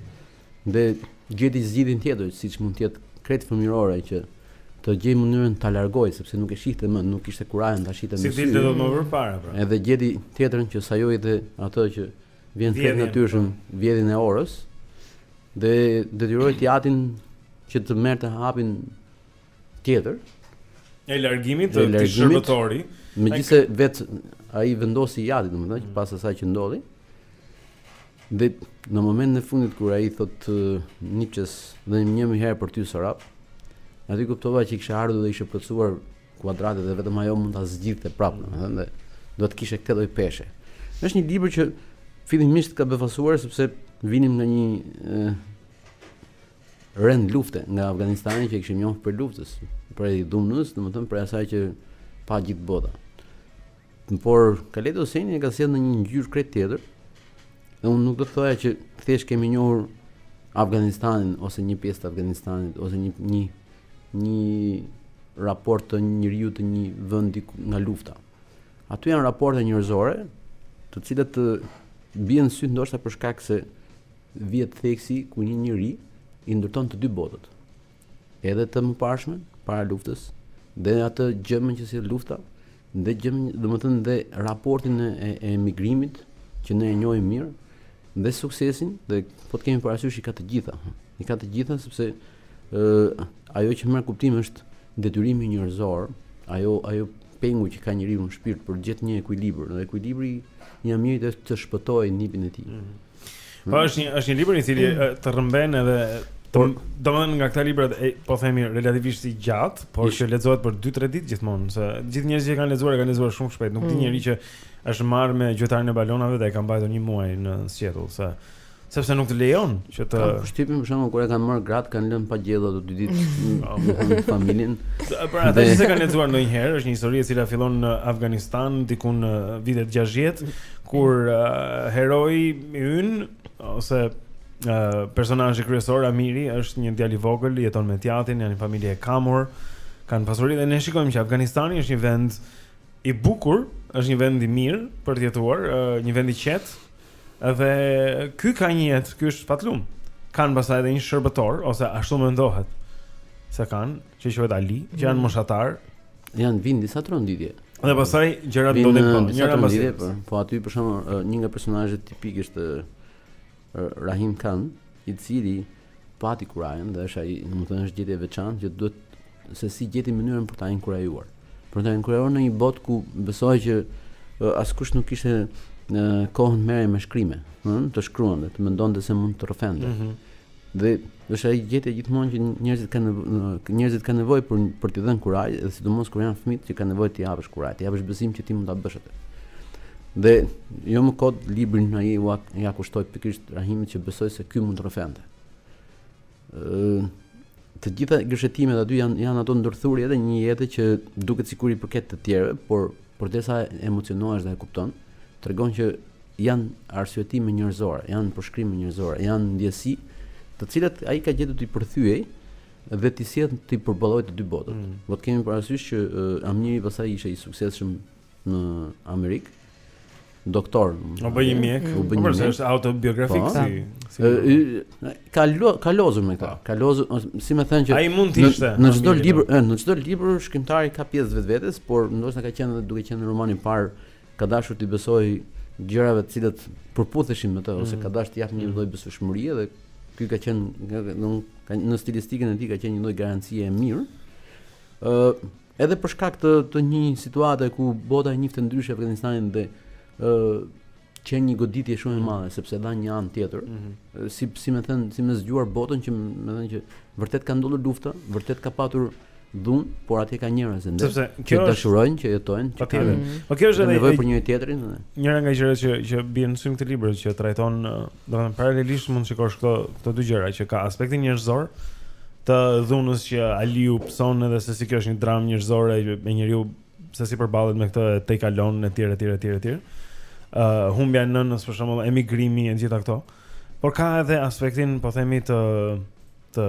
dhe gjeti zgjidhjen tjetër, siç mund të jetë krejt fëmijërore që të gjej mënyrën ta largoj sepse nuk e shihte më, nuk kishte kurajën ta shihte më. S'i
dilte më përpara pra.
Edhe gjeti tjetrën që sajoi dhe atë që vjen
krejt
natyrshëm po. vjedhjen e orës dhe detyroi të atin që të merrte hapin tjetër
e largimit të këtij shërbëtori.
Megjithëse vetë ai vendosi i ati, domethënë që pas asaj që ndodhi. Dhe në momentin e fundit kur ai i thotë nipçes dhe një mijë herë për ty Sohrab, aty kuptova që kishte ardhur dhe ishte plotësuar kuadrati dhe vetëm ajo mund ta zgjidhte prapë, domethënë dhe do të kishte këtë lloj peshe. Është një libër që fillimisht ka befasuar sepse vinim në një vend lufte nga Afganistani që e kishim njohur prej luftës, prej dhunës, domethënë prej asaj që pa gjithë bota. Por Khaled Hosseini e ka sjellë në një ngjyrë krejt tjetër. Dhe unë nuk do të thoja që thjesht kemi njohur Afganistanin ose një pjesë të Afganistanit ose një një një raport të njeriu të një vendi nga lufta. Aty janë raporte njerëzore, të cilat të bien në sy ndoshta për shkak se vihet theksi ku një njeri i ndërton të dy botët. Edhe të mëparshmen, para luftës, dhe atë gjëmën që sjell lufta, dhe gjëmën, domethënë, dhe raportin e, e, e emigrimit, që ne e njohim mirë, dhe suksesin, dhe po të kemi parasysh i ka të gjitha. I ka të gjitha, sepse e, ajo që merr kuptim është detyrimi njerëzor, ajo, ai pengu që ka njeriu në shpirt për të gjetur një ekuilibër, dhe ekuilibri i Amirit është të shpëtojë nipin e tij. Mm -hmm.
Po është një është një libër i cili mm. të rrëmben edhe Po domethënë nga këta libra e po themi relativisht i gjatë, por që lexohet për 2-3 ditë gjithmonë, se gjithë njerëzit që e kanë lexuar e kanë lexuar shumë shpejt, nuk di
mm.
njeri që është marrë me gjuetarin e balonave dhe e ka mbajtur një muaj në sqetull, se sepse nuk të lejon që të
Kam përshtypjen për shembull kur e kanë marrë gratë kanë lënë pa gjellë ato dy ditë familjen.
Për ata që s'e kanë lexuar ndonjëherë, është një histori e cila fillon në Afganistan diku në vitet 60, kur uh, heroi ynë ose uh, personazhi kryesor Amiri është një djalë i vogël, jeton me të atin, janë një familje e kamur, kanë pasuri dhe ne shikojmë që Afganistani është një vend i bukur, është një vend i mirë për të jetuar, uh, një vend i qetë. Dhe ky ka një jetë, ky është fatlum. Kanë pastaj edhe një shërbëtor ose ashtu mendohet se kanë, që quhet Ali, që janë
mm.
moshatar,
Janë vijnë disa tronditje.
Dhe pastaj gjërat do të
bëhen
njëra
pas
tjetrës.
Po, po aty për shembull një nga personazhet tipikë është Rahim Khan, i cili pati kurajon dhe është ai, domethënë është gjetje e veçantë që duhet se si gjeti mënyrën për ta inkurajuar. Për ta inkurajuar në një botë ku besohej që askush nuk kishte kohën të merrej me shkrime, ëh, të shkruante, të mendonte se mund të rrëfente.
Mm -hmm.
Dhe është ajo gjetje gjithmonë që njerëzit kanë njerëzit kanë nevojë për për t'i dhënë kurajo, dhe sidomos kur janë fëmijë që kanë nevojë të japësh kurajo, të japësh besim që ti mund ta bësh atë. Dhe jo më kot librin ai ia kushtoi pikërisht Rahimit që besoi se ky mund të rrëfente. Ëh të gjitha gërshetimet aty janë janë ato ndërthurje dhe një jetë që duket sikur i përket të tjerëve, por por derisa emocionohesh dhe e kupton, tregon që janë arsyetime njerëzore, janë përshkrime njerëzore, janë ndjesi të cilat ai ka gjetur t'i përthyejë dhe t'i sjellë t'i përballojë të dy botët. Mm. Po të kemi parasysh që uh, Amiri pastaj ishte i suksesshëm në Amerikë. Doktor.
U bë një mjek.
U bë një mjek.
Është autobiografik
po.
si. si
ka lo, ka lozur me këtë. Ka lozur, si me thënë që
ai mund të ishte.
Në çdo libër, në çdo libër shkrimtari ka pjesë të vetvetes, por ndoshta ka qenë duke qenë romani i parë ka dashur t'i besojë gjërave të cilat përputheshin me të ose
mm.
ka dashur të japë një mm. lloj besueshmërie dhe ky ka qenë në, në stilistikën e tij ka qenë një lloj garancie e mirë. ë uh, edhe për shkak të të një situate ku bota e njihte ndryshe Afganistanin dhe ë uh, qe një goditje shumë e mm. madhe sepse dha një anë tjetër. Mm -hmm. Si si me thënë, si me zgjuar botën domethënë që vërtet ka ndodhur lufta, vërtet ka patur dhunë, por atje ka njerëz ende
Sepse,
që
është...
dashurojnë, që jetojnë, që kanë. Mm -hmm.
Po kjo është edhe
nevojë për njëri tjetrin. Dhe...
Njëra nga gjërat që që bie në sy në këtë libër që trajton, domethënë paralelisht mund të shikosh këto këto dy gjëra që ka aspektin njerëzor të dhunës që ai pëson edhe se si kjo është një dramë njerëzore një njeri se si përballet me këtë e kalon etj etj etj etj. Ë humbja e nënës për shembull, emigrimi e gjitha këto. Por ka edhe aspektin, po themi të të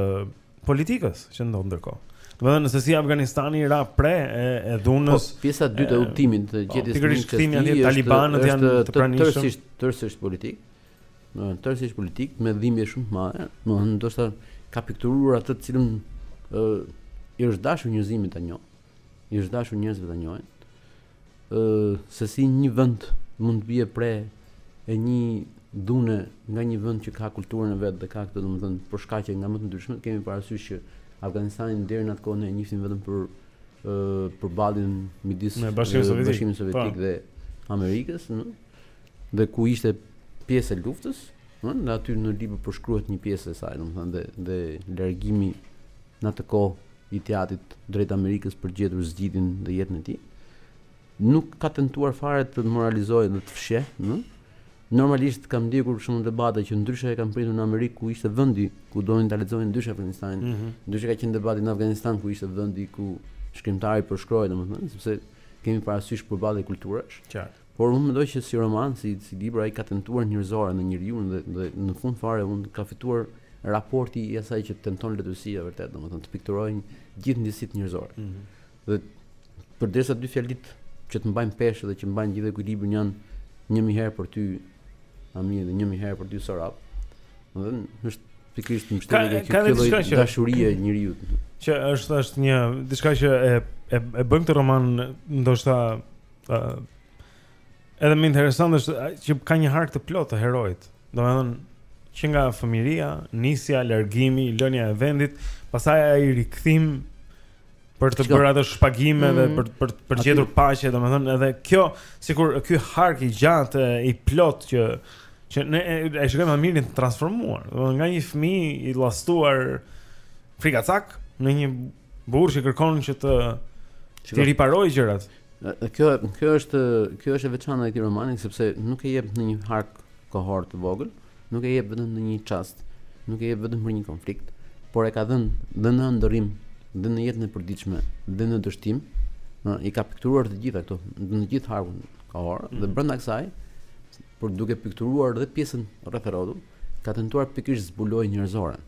politikës që ndodh ndërkohë. Domethënë se si Afganistani ra pre e, e dhunës.
Po, pjesa e dytë e udhëtimit të
po,
gjetjes së,
kthimi
aty
talibanët janë të pranishëm.
Tërësisht, tërësisht politik. Domethënë tërësisht politik me dhimbje shumë të madhe. Domethënë ndoshta ka pikturuar atë të cilën ë i është dashur njerëzimit ta njohë. I është dashur njerëzve ta njohin ë se si një vend mund të bjerë pre e një dhune nga një vend që ka kulturën e vet dhe ka këtë domethënë për shkaqe nga më të ndryshmet, kemi parasysh që Afganistanin deri në atë kohë ne e njihnim vetëm për përballjen midis Bashkimit
Sovjetik,
Bashkimit
po.
Sovjetik dhe Amerikës, në, dhe ku ishte pjesë e luftës, në, dhe aty në libër përshkruhet një pjesë e saj, domethënë dhe dhe largimi në atë kohë i të atit drejt Amerikës për të gjetur zgjidhjen dhe jetën e tij, nuk ka tentuar fare të moralizojë dhe të fshehë, ëh. Normalisht kam ndjekur për shembull debate që ndryshe e kanë pritur në Amerikë ku ishte vendi ku donin ta lexonin ndryshe Afganistanin,
mm -hmm.
ndryshe ka qenë debati në Afganistan ku ishte vendi ku shkrimtari po shkruan domethënë, sepse kemi parasysh përballje kulturash.
Qartë.
Por unë mendoj që si roman, si si libër ai ka tentuar njerëzoren e njeriut dhe dhe në fund fare unë ka fituar raporti i asaj që tenton letërsia e vërtetë, domethënë të pikturojë gjithë ndjesitë njerëzore.
Mm -hmm.
Dhe përderisa dy fjalitë që të mbajnë peshën dhe që mbajnë gjithë ekuilibrin janë një mijë herë për ty Amir dhe një mijë herë për ty Sohrab. Domethënë është pikërisht
një
çështje
që
kjo lloj dashurie e njeriut
që është është një diçka që e e, e bën këtë roman ndoshta Ë uh, Edhe më interesant është që ka një hark të plotë të heroit. Domethënë që nga fëmijëria, nisja, largimi, lënia e vendit, pastaj ai rikthim për të bërë ato shpagime dhe
mm.
për për për
të
gjetur paqe, domethënë edhe kjo sikur ky hark i gjatë i plotë që që ne e shikojmë Amirin të transformuar, domethënë nga një fëmijë i llastuar frikacak në një Burrë që kërkon që të të riparojë gjërat.
Kjo kjo është kjo është e veçantë e këtij romani sepse nuk e jep në një hark kohor të vogël, nuk e jep vetëm në një çast, nuk e jep vetëm për një konflikt, por e ka dhënë dhe në ndërrim dhe në jetën e përditshme dhe në dështim, në, i ka pikturuar të gjitha këto, në të gjithë harkun kohor mm -hmm. dhe
mhm.
brenda kësaj, por duke pikturuar edhe pjesën rreth rrotull ka tentuar pikërisht zbulojë njerëzoren.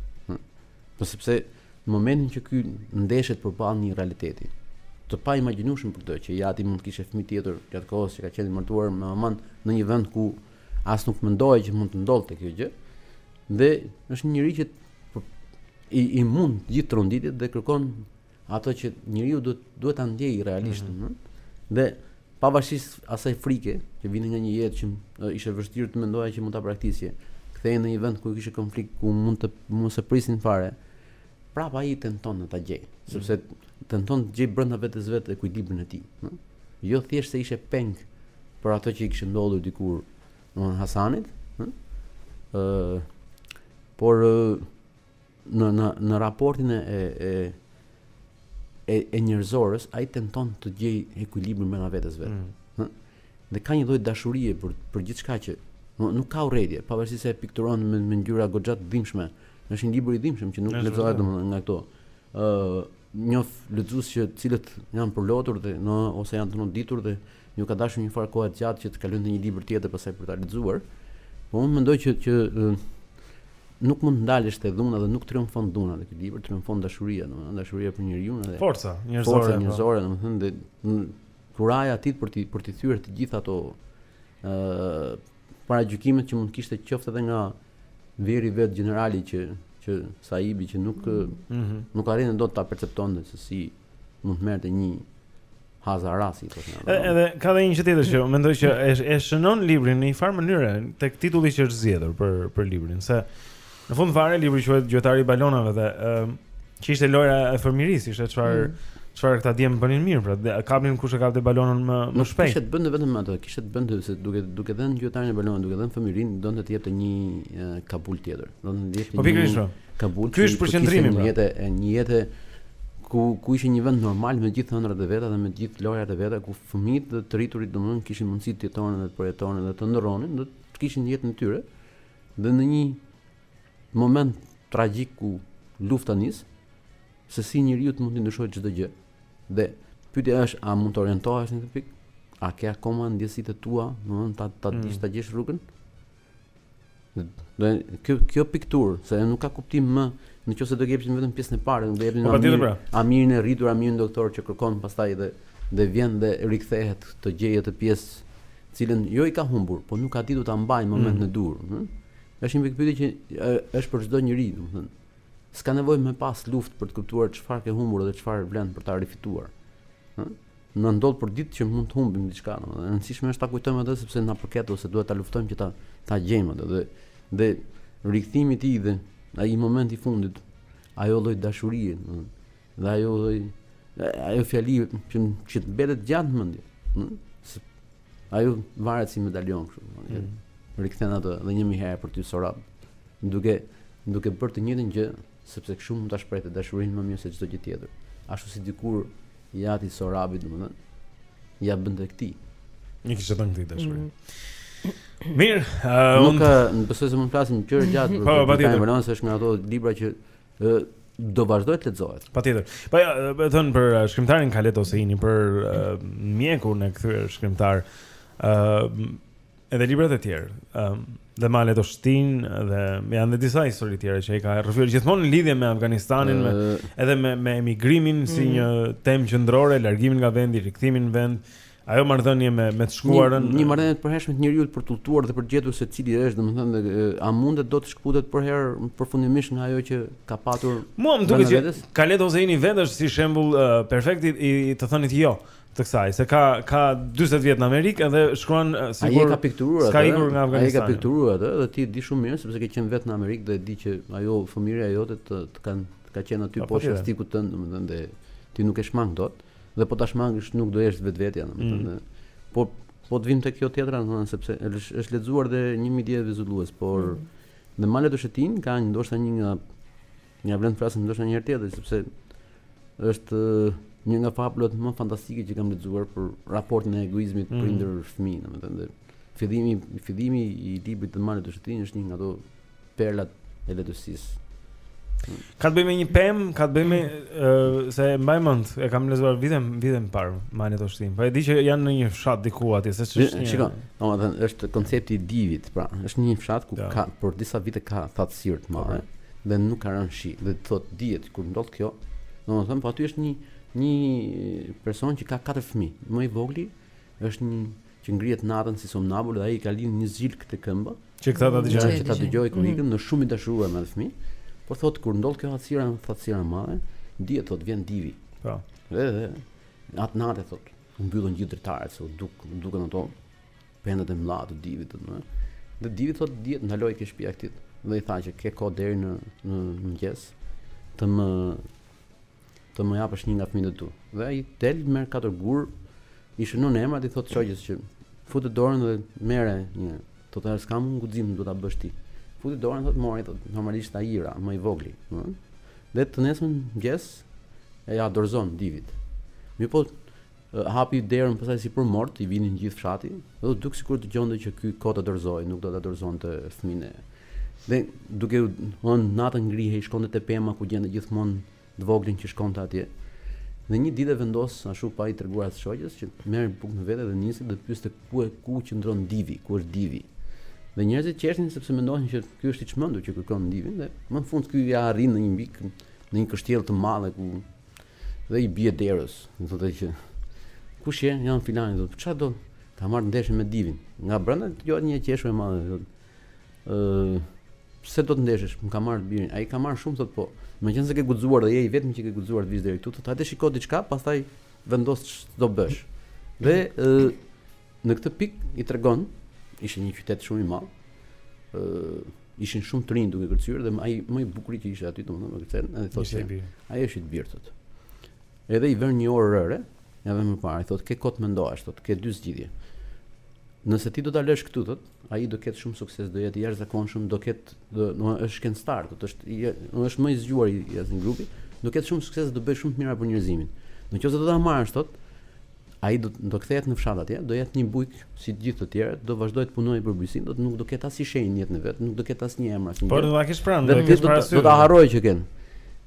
Po sepse në momentin që ky ndeshet përballë një realiteti të pa imagjinueshëm për këtë që i ati mund të kishte fëmijë tjetër gjatë kohës që ka qenë i martuar me mamën në një vend ku as nuk mendohej që mund të ndodhte kjo gjë. Dhe është një njeri që i, i mund gjithë tronditjet dhe kërkon Ato që njeriu duhet duhet ta ndjejë realisht, mm -hmm. Dhe pavarësisht asaj frike që vinte nga një jetë që ishte vështirë të mendoje që mund ta braktisje, kthehej në një vend ku kishte konflikt ku mund të mos e prisnin fare. Prapë ai tenton të ta gjejë, sepse tenton të gjejë brenda vetes vetë ekuilibrin e tij, ëh. Jo thjesht se ishte peng për atë që i kishte ndodhur dikur, domthonë Hasanit, ëh. Ëh, por Në në në raportin e e e, e njerëzores, ai tenton të gjej ekuilibrin brenda vetes vet.
Mm.
Ëh. Dhe ka një lloj dashurie për për gjithçka që nuk ka urrejtje, pavarësisht se e pikturon me me ngjyra goxha të dhimbshme. Është një libër i dhimbshëm që nuk lexohet domethënë nga këto. Ëh, njoh lexues që të cilët janë përlotur dhe në ose janë tronditur dhe U është dashur një farë kohe të gjatë që të kalojnë në një libër tjetër pastaj për ta lexuar. Po unë mendoj që që nuk mund të ndalesh te dhuna dhe nuk triumfon dhuna në këtë libër, triumfon dashuria, domethënë dashuria për njeriun dhe
forca njerëzore.
Forca
po.
njerëzore, domethënë dhe kuraja e tij për t'i për t'i thyer të gjitha ato ë paragjykimet që mund të kishte qoftë edhe nga veri vet gjenerali që që Saibi që nuk mm
-hmm.
nuk arrinte dot ta perceptonte se si mund të merrte një Hazara si
po thonë. Edhe ka dhe një gjë tjetër që mendoj që e, e shënon librin në një farë mënyre tek titulli që është zgjedhur për për librin, se në fund fare libri quhet Gjuetari i balonave dhe ë uh, që ishte loja e fëmijërisë, ishte çfarë mm. çfarë këta djem bënin mirë, pra dhe, kapnin kush e kapte balonën më më shpejt.
Kishte të bënte vetëm ato, kishte të bënte se duke duke dhënë gjuetarin e balonës, duke dhënë fëmijërinë, donte të jepte një uh, Kabul tjetër. Donte të jepte
po një Po
pikërisht.
Po. Kabul
që
po
kishte një pra. jetë e një jetë ku ku ishte një vend normal me gjithë ëndrrat e veta dhe me gjithë lojërat e veta ku fëmijët dhe të rriturit domthon kishin mundësi të jetonin dhe të përjetonin dhe të ëndërronin dhe të kishin jetën e tyre dhe në një moment tragjik ku lufta nis se si njeriut mund të ndryshojë çdo gjë dhe pyetja është a mund të orientohesh në këtë pikë a ke akoma ndjesitë tua domthon ta ta
mm.
dish ta gjesh rrugën Do kjo kjo pikturë, se nuk ka kuptim më në qoftë se do jepim vetëm pjesën e parë, do jepim
po,
Amir, pra. Amirin e rritur, Amirin doktor që kërkon pastaj dhe dhe vjen dhe rikthehet të gjejë atë pjesë, cilën jo i ka humbur, po nuk ka ditur ta mbajë momentin
mm.
e duhur, ëh. Hm? Është një pikë që është për çdo njeri, domethënë. S'ka nevojë me pas luftë për të kuptuar çfarë ke humbur dhe çfarë vlen për ta rifituar. Ëh. Hm? Na ndodh përditë që mund të humbim diçka, domethënë e rëndësishme është ta kujtojmë atë sepse na përket ose duhet ta luftojmë që ta ta gjejmë atë dhe dhe rikthimi i tij dhe ai momenti i fundit, ajo lloj dashurie, domethënë dhe ajo lloj ajo fjali që që të mbetet gjatë në mendje. Se ajo varet si medaljon kështu, domethënë
mm.
rikthen atë dhe një mijë herë për ty Sorab, duke duke bërë të njëjtën gjë Sepse kështu mund ta shprehte dashurinë më mirë se çdo gjë tjetër. Ashtu si dikur i ati i Sorabit, domethënë, ia bënte këtij.
Ia kishte dhënë këtij dashuri.
Mm.
Mirë, uh,
nuk ka, unë besoj se mund të flasim një çfarë gjatë.
Po, patjetër.
Aq më tepër se është nga ato libra që uh, do vazhdojë të lexohet.
Patjetër. Po ja, e thënë për uh, shkrimtarin Khaled Hoseini, për uh, mjekun e kthyer në shkrimtar. Ë uh, Edhe librat e tjerë, ëm, dhe Malet oshëtinë dhe janë dhe disa histori të tjera që ai ka rrëfyer gjithmonë në lidhje me Afganistanin, me edhe me me emigrimin
mm.
si një temë qendrore, largimin nga vendi, rikthimin në vend. Ajo marrëdhënie me me të shkuarën,
një, një marrëdhënie të përhershme të njeriu për të udhëtuar dhe për të gjetur se cili është, domethënë, a mundet dot të shkputet përherë përfundimisht nga ajo që ka patur.
Mua më duket që Khaled Hoseini vetë është si shembull uh, perfekt i, i të thënit jo. të kësaj, se ka ka 40 vjet në Amerikë dhe shkruan sikur
ai ka pikturuar atë.
S'ka ikur nga
Afganistani. Ai ka pikturuar atë dhe ti e di shumë mirë sepse ke qenë vetë në Amerikë dhe e di që ajo fëmijëria jote të të kanë të ka qenë aty
po,
poshtë çatisë tënd, domethënë dhe ti nuk e shmang dot dhe po ta shmangësh nuk do jesh vetvetja domethënë.
Mm.
Po po të vim tek kjo tjetra domethënë sepse është, është lexuar dhe një mijë diej vezullues, por
mm.
në malet oshëtinë ka ndoshta një nga Ia vlen të flasim ndoshta një herë tjetër sepse është një nga fabulat më fantastike që kam lexuar për raportin e egoizmit
mm.
prindër fëmijë, domethënë dhe fillimi fillimi i librit te Malet oshëtinë është një nga ato perlat e letërsisë. Mm.
Ka të bëjë me një pemë, ka të bëjë me uh, s'e mbaj mend, e kam lexuar vitin vitin e parë Malet oshëtinë. Po e di që janë në një fshat diku atje, se ç'është një.
Shikon, domethënë është koncepti i divit, pra, është një fshat ku
ja.
ka për disa vite ka thatësirë të madhe. dhe nuk ka rënë shi dhe thotë dihet kur ndodh kjo, domethënë po aty është një një person që ka katër fëmijë. Më i vogli është një që ngrihet natën si somnambul dhe ai i ka lidh një zile te këmba.
Që këta ta dëgjojnë,
që ta dëgjojë kur ikën, në shumë i dashuruar me fëmijë. Po thotë kur ndodh kjo thatësira, thatësira e madhe, dihet thotë vjen divi.
Po.
Dhe dhe atë natë thotë u mbyllën gjithë dritaret se u duk, u dukën ato Pendët e mëdha të divit, domethënë. Dhe divi thotë dihet ndaloi ke shtëpia këtit. Dhe i tha që ke kohë deri në në mëngjes të më të më japësh një nga fëmijët e tu. Dhe ai del me katër gur, i shënon emrat i thotë shoqës që futë dorën dhe merre një thotë s'kam unë guxim do ta bësh ti. Futi dorën thotë mori thotë normalisht i ra, më i vogli, ëh. Dhe të nesërm mëngjes e ja dorëzon divit. Mi po Hapi derën pastaj si për mort, i vinin gjithë fshati, dhe u duk sikur dëgjonte që ky kot e dorëzoi, nuk do ta dorëzonte fëmin e. Dhe duke u thënë natën ngrihej, shkonte te pema ku gjente gjithmonë të voglin që shkonte atje. Dhe një ditë e vendos ashtu pa i treguar as shoqës që merr bukën me vete dhe niset dhe pyeste ku është ku qëndron divi, ku është divi. Dhe njerëzit qeshnin sepse mendonin që ky është i çmendur që kërkon divin dhe më në fund ky ja arrin në një mik në një kështjellë të madhe ku Dhe i bie derës, më thotë ai që kush je? Jam filani, thotë, çfarë do? Dua të ndeshem me divin. Nga brenda dëgjohet një qeshur e madhe, thotë. Ë, pse do të ndeshësh? Më ka marrë birin. Ai ka marrë shumë, thotë po. Meqenëse ke guxuar dhe je i vetmi që ke guxuar të vish deri këtu, thotë, hajde shiko diçka, pastaj vendos ç'do bësh. Dhe ë, Në këtë pikë i tregon, ishte një qytet shumë i madh. ë ishin shumë të rinj duke kërcyer dhe ai më i bukuri që ishte aty domethënë edhe e
sheh thotë
se ai është i biri i vet. Edhe i vër një orë rëre, ja vë përpara, i thotë ke kohë të mendohesh, thotë ke dy zgjidhje. Nëse ti do ta lësh këtu thotë, ai do ketë shumë sukses, do jetë i jashtëzakonshëm, do ketë domethënë është shkencëtar, domethënë është më i zgjuar i gjithë grupit, do ketë shumë sukses, do bëjë shumë të mira për njerëzimin. Në qoftë se do ta marrësh thotë, Ai do të do të kthehet në fshat atje, do jetë një bujk si të gjithë të tjerët, do vazhdojë të punojë për bujqësinë, do të nuk do ketë asnjë shenjë jetën e vet, nuk do ketë asnjë emër asnjë.
Por do ta kesh pranë, do ta kesh pranë.
Do ta harrojë që ken.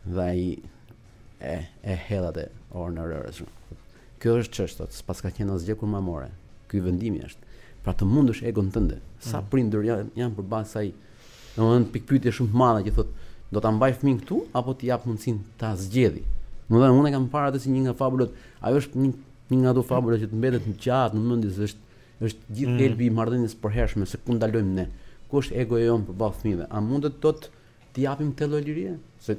Dhe ai e e hedh atë orën e rërës. Kjo është thotë, s'paska qenë asgjë kur ma more. Ky vendimi është. Pra të mundësh egon tënde. Sa
mm.
prindër janë janë përballë kësaj. Domethënë pikëpyetje shumë të madhe që thotë do ta mbaj fëmin këtu apo t'i jap mundësin të zgjedhi. Edhe unë e kam parë atë si një nga fabulat Ajo është një një nga ato fabula që të mbetet në gjatë në mendje se është është gjithë
mm.
thelbi i marrëdhënies përhershme se ku ndalojmë ne. Ku është egoja jonë përballë fëmijëve? A mundet të të t'i japim këtë lloj lirie? Se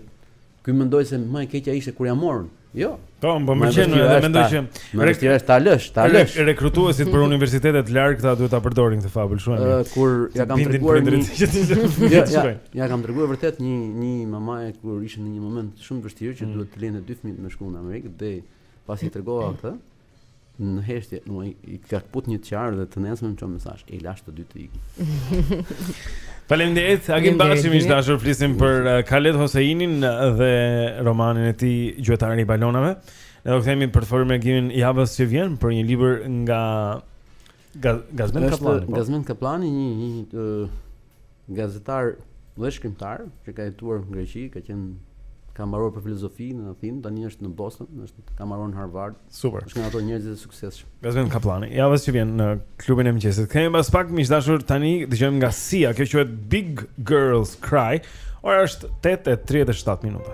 ky mendoi se më e keqja ishte kur ja morën. Jo.
Po, po
më
qenë edhe mendoj që
e keqja është ta lësh, ta lësh.
Rekrutuesit për universitete të largëta duhet ta përdorin këtë fabul shumë mirë.
Uh, kur ja kam treguar një... ja, ja, ja kam treguar vërtet një një mamaje kur ishte në një moment shumë të vështirë që mm. duhet të linte dy fëmijët me shkuën në Amerikë dhe pasi i tregova këtë në heshtje ia këputi një të qarë dhe të nesërmen më çon mesazh i lashë të dy të ikin.
Faleminderit, Agim Baçi që erdhe të flisnim për uh, Khaled Hoseinin uh, dhe romanin e tij Gjuetari i balonave. Ne do kthehemi për të folur me gjetjen e javës që vjen prej një libri nga Gaz,
Gazmend
Kaplani. Po.
Gazmend Kaplani një një gazetar dhe shkrimtar që ka jetuar në Greqi, ka qenë ka mbaruar për filozofi në Athinë, tani është në Boston, është ka mbaruar në Harvard.
Super.
Është nga ato njerëzit e suksesshëm.
Gazmend Kaplani. Ja vetë që vjen në klubin e mëngjesit. Kthehemi pas pak miq të dashur tani dëgjojmë nga Sia, kjo quhet Big Girls Cry. Ora është 8:37 minuta.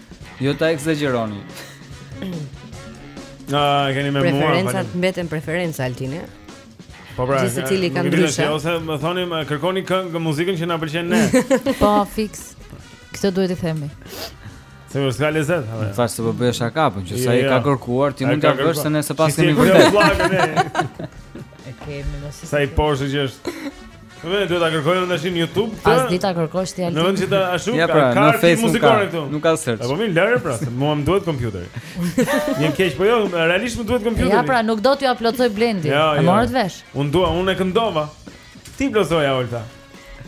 Jo
ta ekzagjeroni.
Na, e keni me mua.
Preferencat mbeten preferenca Altini.
Po pra,
secili ka ndryshe.
Ose më thoni, më kërkoni këngë muzikën që na pëlqen ne.
Po fiks. Këtë duhet të themi.
Se më s'ka lezet
Më thashë se po bëja shaka Për po që
jo,
sa i
jo.
ka kërkuar Ti mund ta
bësh
se nëse pas kemi vërtet
Sa i poshtër që është Më duhet ta kërkojmë tash në YouTube këtë.
As di ta kërkosh ti Altin.
Në vend që ta ashtu
ja, pra,
ka
në Facebook ka.
Këtu.
Nuk ka search.
Apo më lare pra, se mua më duhet kompjuteri. Një keq po jo, realisht më duhet kompjuteri.
Ja pra, nuk do t'jua plotësojë Blendi.
Ja,
e morët vesh.
Un dua, un e këndova. T'i plotësojë Olta.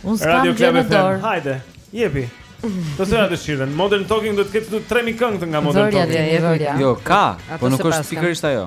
Un s'kam gjë në dorë.
Hajde, jepi. Do të thotë dëshirën. Modern Talking do të ketë këtu 3000 këngë nga Modern Talking.
Jo, ka, po nuk është pikërisht
ajo.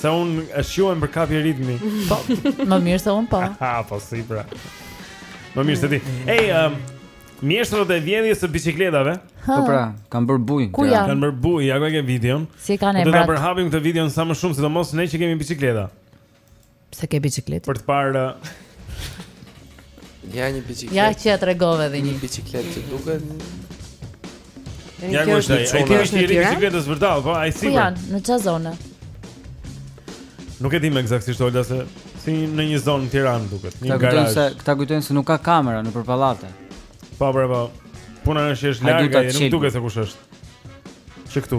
Se unë shquhem për kapje ritmi
po, Më mirë se unë po
Ha, po si pra Më mirë se ti Ej, um, mjeshtërët e vjedhjes së bicikletave
Po pra, kanë bërë bujë
Ku janë?
Kanë bërë bujë, ja ku e ke videon
Si e kanë bërë Po
do ta përhapim këtë videon sa më shumë, sidomos ne që kemi bicikleta
Pse ke bicikletë
Për të parë uh,
Ja një bicikletë.
Ja që ja tregove edhe një
bicikletë që duket.
Ja
kjo është
e
kjo është një
bicikletë vërtet, po ai si. Ku
janë në çfarë zone?
Nuk e di ekzaktësisht Olga se si në një zonë në Tiranë duket, një garazh.
Këta kujtojnë se këta kujtojnë se nuk ka kamera nëpër pallate.
Po bravo. Po, Puna është është larg, nuk duket se kush është. Shi këtu.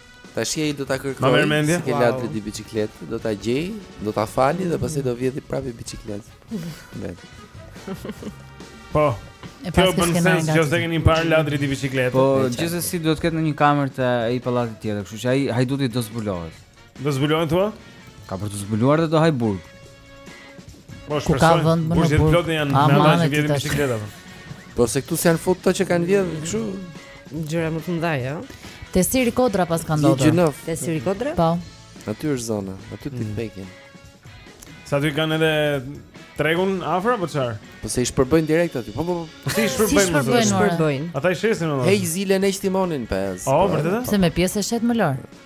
Tash ai do ta
kërkojë
si te Ladri di biciclette, do ta gjej, do ta fali dhe pastaj do vjedhë prapë biçiklet. Vet.
Po.
E pas ke
skenë
ndaj.
Jo, s'e keni parë Ladri di biciclette.
Po, gjithsesi duhet të ketë në një kamerë te ai pallati tjetër, kështu që ai hajduti do zbulohet.
Do zbulohet thua?
Ka për t'u zbuluar dhe do hajë burg.
Po shpresoj.
Ku ka vend më në burg?
Burgjet plot
janë
me ata që vjedhin bicikleta. Po
se këtu s'janë fut ato që kanë vjedh kështu.
Gjëra më të mëdha, ja.
Te Siri Kodra
paska
ndodhur.
Te siri kodra?
Po.
Aty është zona, aty ti mm. pekin.
Se aty kanë edhe tregun afër apo çfarë?
Po se i shpërbëjnë direkt aty. Po po po.
po si i shpërbëjnë? Si i
shpërbëjnë?
Ata i shesin më.
Hej zilen timonin pes.
Oh, vërtetë?
Se me pjesë e shet më lirë.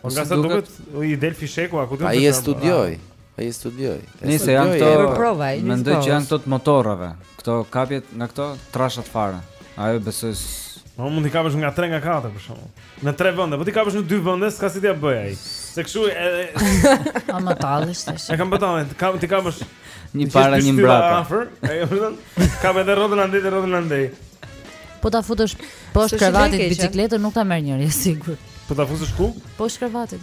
Po
nga
sa duket
i del fisheku aty ku do të
Ai e studioi. Ai e studioi.
Nëse janë këto mendoj që janë këto të motorrave. Këto kapjet nga këto trashat fare. Ajo besoj
Po mund të kapësh nga 3 nga 4 për shembull. Në 3 vende, po ta kapësh në 2 vende, s'ka si t'ia bëjë ai. Se kshu edhe
A më tallesh tash.
E kam bëtallën, ka ti kapësh
një para një mbrapa.
Afër, e kam thënë, ka vetë rrotën andej, rrotën andej.
Po ta futësh poshtë
krevatit
bicikletën nuk ta merr njeri, e sigurt.
Po ta fusësh ku?
Poshtë krevatit.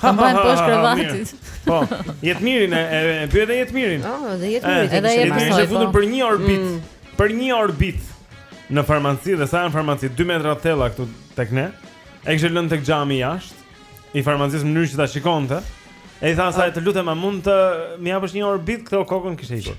Ha ha ha.
Poshtë
krevatit. Po. Jetmirin e e pyet Jetmirin.
Po, oh, dhe Jetmirin.
Edhe Jetmiri
është futur për një orbit.
Mm.
Për një orbit në farmaci dhe sa janë farmaci 2 metra thella këtu tek ne. E kishte lënë tek xhami jashtë i farmacisë në mënyrë që ta shikonte. I tha sa të lutem a mund të më japësh një orbit kthen kokën kishte ikur.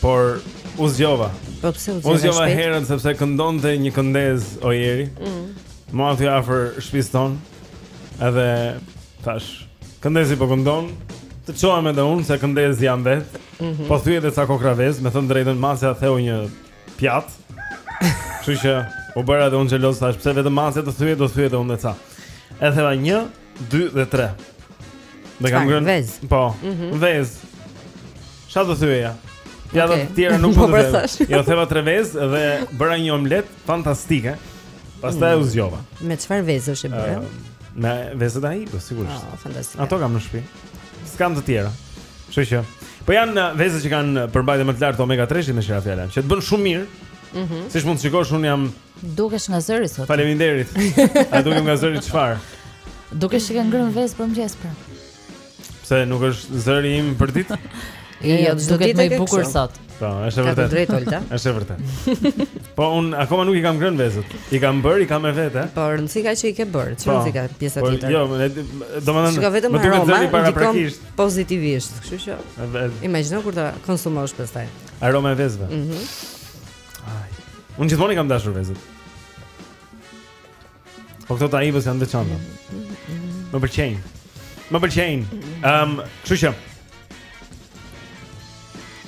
Por u zgjova.
Po pse u zgjova?
U zgjova herët sepse këndonte një këndez Ojeri.
Mm.
Mu aty afër shtëpisë tonë. Edhe tash këndezi po këndon. Të çohem edhe unë se këndez jam vetë.
Mm -hmm.
Po thyej edhe ca kokrra vezë, me thënë të drejtën Masja theu një pjatë. Kështu që u bëra edhe unë xheloz tash, pse vetëm Masja të thyejë, do thyej edhe unë ca. E theva një 2 dhe 3. Dhe kam ngrënë
vezë.
Po.
Mm
-hmm. Vezë. Sa do thyeja? Ja
okay.
do të tjera nuk
po
do të them. Jo theva tre vezë dhe bëra një omletë fantastike. Pastaj mm. u zgjova.
Me çfarë vezësh e bëre?
Uh, me vezët Aiba sigurisht.
Oh, fantastike.
Ato kam në shtëpi. S'kam të tjera. Kështu që. Po janë eh, vezët që kanë eh, përmbajtje më të lartë omega 3 meqë ra fjala, që të bën shumë mirë.
Mhm.
Mm siç mund të shikosh, unë jam
Dukesh nga zëri sot.
Faleminderit. A dukem nga zëri çfarë?
Dukesh që ke ngrënë vezë për mëngjes pra.
Pse nuk është zëri im për ditë?
Jo, jo duket më i bukur sot.
Po, është vërtet.
Ke të drejtë Olta.
Është vërtet. Po unë akoma nuk i kam ngrënë vezët. I kam bërë, i kam me vete.
Po, rëndësi ka që i ke bërë, çfarë po, rëndësi ka pjesa
po,
tjetër.
Po, jo, domethënë.
Shikoj vetëm aroma, pra
praktikisht.
Pozitivisht, kështu që. Imagjino kur ta konsumosh pastaj.
Aroma e vezëve.
Mhm.
Unë gjithmonë i kam dashur vezët. Po këto të Aibës janë të veçanta. Më pëlqejnë. Më pëlqejnë. Ehm, um, kështu që.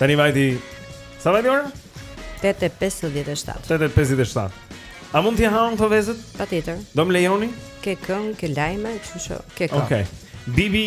Tani vajti. Sa vajti ora?
8:57.
8:57. A mund t'i ha unë këto vezët?
Patjetër.
Do më lejoni?
Ke këngë, ke lajme, kështu që ke këngë.
Okej.
Okay. Bibi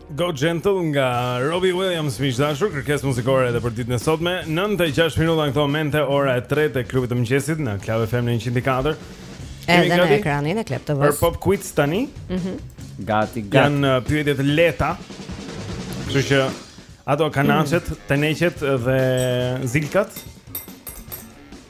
Go Gentle
nga Robbie Williams miq të dashur, kërkesë muzikore edhe për ditën e sotme. 9:06 minuta në këto momente, ora e 3 e klubit të mëngjesit në Club FM në 104.
Edhe në ekranin e Club TV-s.
Për Pop Quiz tani.
Mhm.
Mm gati, gati.
Janë uh, pyetje të lehta. Kështu që ato kanaçet, mm. teneqet dhe zilkat.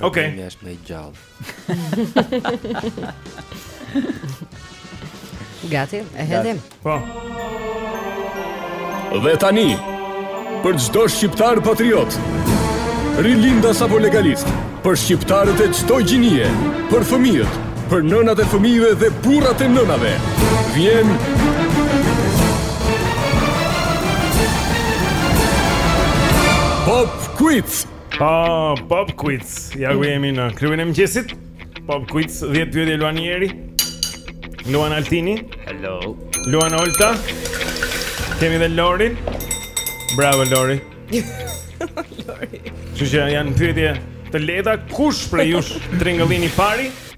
Okej.
Okay. është më i gjallë.
Gati, e hedhim.
Po.
Dhe tani, për çdo shqiptar patriot, rilindas apo legalist, për shqiptarët e çdo gjinie, për fëmijët, për nënat e fëmijëve dhe burrat e nënave, vjen Pop Quiz.
Ah, pop quiz. Ja ku jemi në klubin e mëngjesit. Pop quiz 10 pyetje Luan Jeri. Luan Altini.
Hello.
Luan Olta. Kemi dhe Lorin. Bravo Lori.
Lori.
Ju janë pyetje të lehta, kush prej jush
tringëllin i
pari?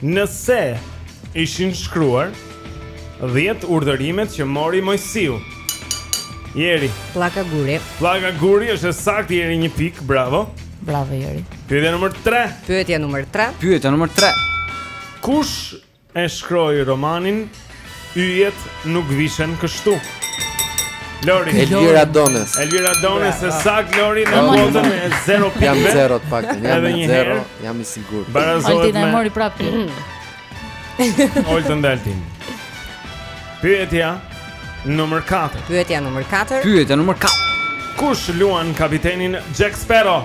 Në
se
ishin shkruar 10 urdhërimet që mori Mojsiu. Jeri.
Pllaka guri.
Pllaka guri është e saktë Jeri një pik, bravo.
Bravo Jeri.
Pyetja numër 3.
Pyetja numër 3.
Pyetja numër 3.
Kush e shkroi romanin Yjet nuk vishen kështu. Lori
Elvira Dones.
Elvira Dones e saktë Lori në motën e 0 pikë.
Jam 0 të paktën, jam
0,
jam i sigurt.
Barazohet me.
Ai mori prapë.
Oltën dhe Altin. Pyetja numër 4.
Pyetja numër 4.
Pyetja numër 4.
Kush luan kapitenin Jack Sparrow?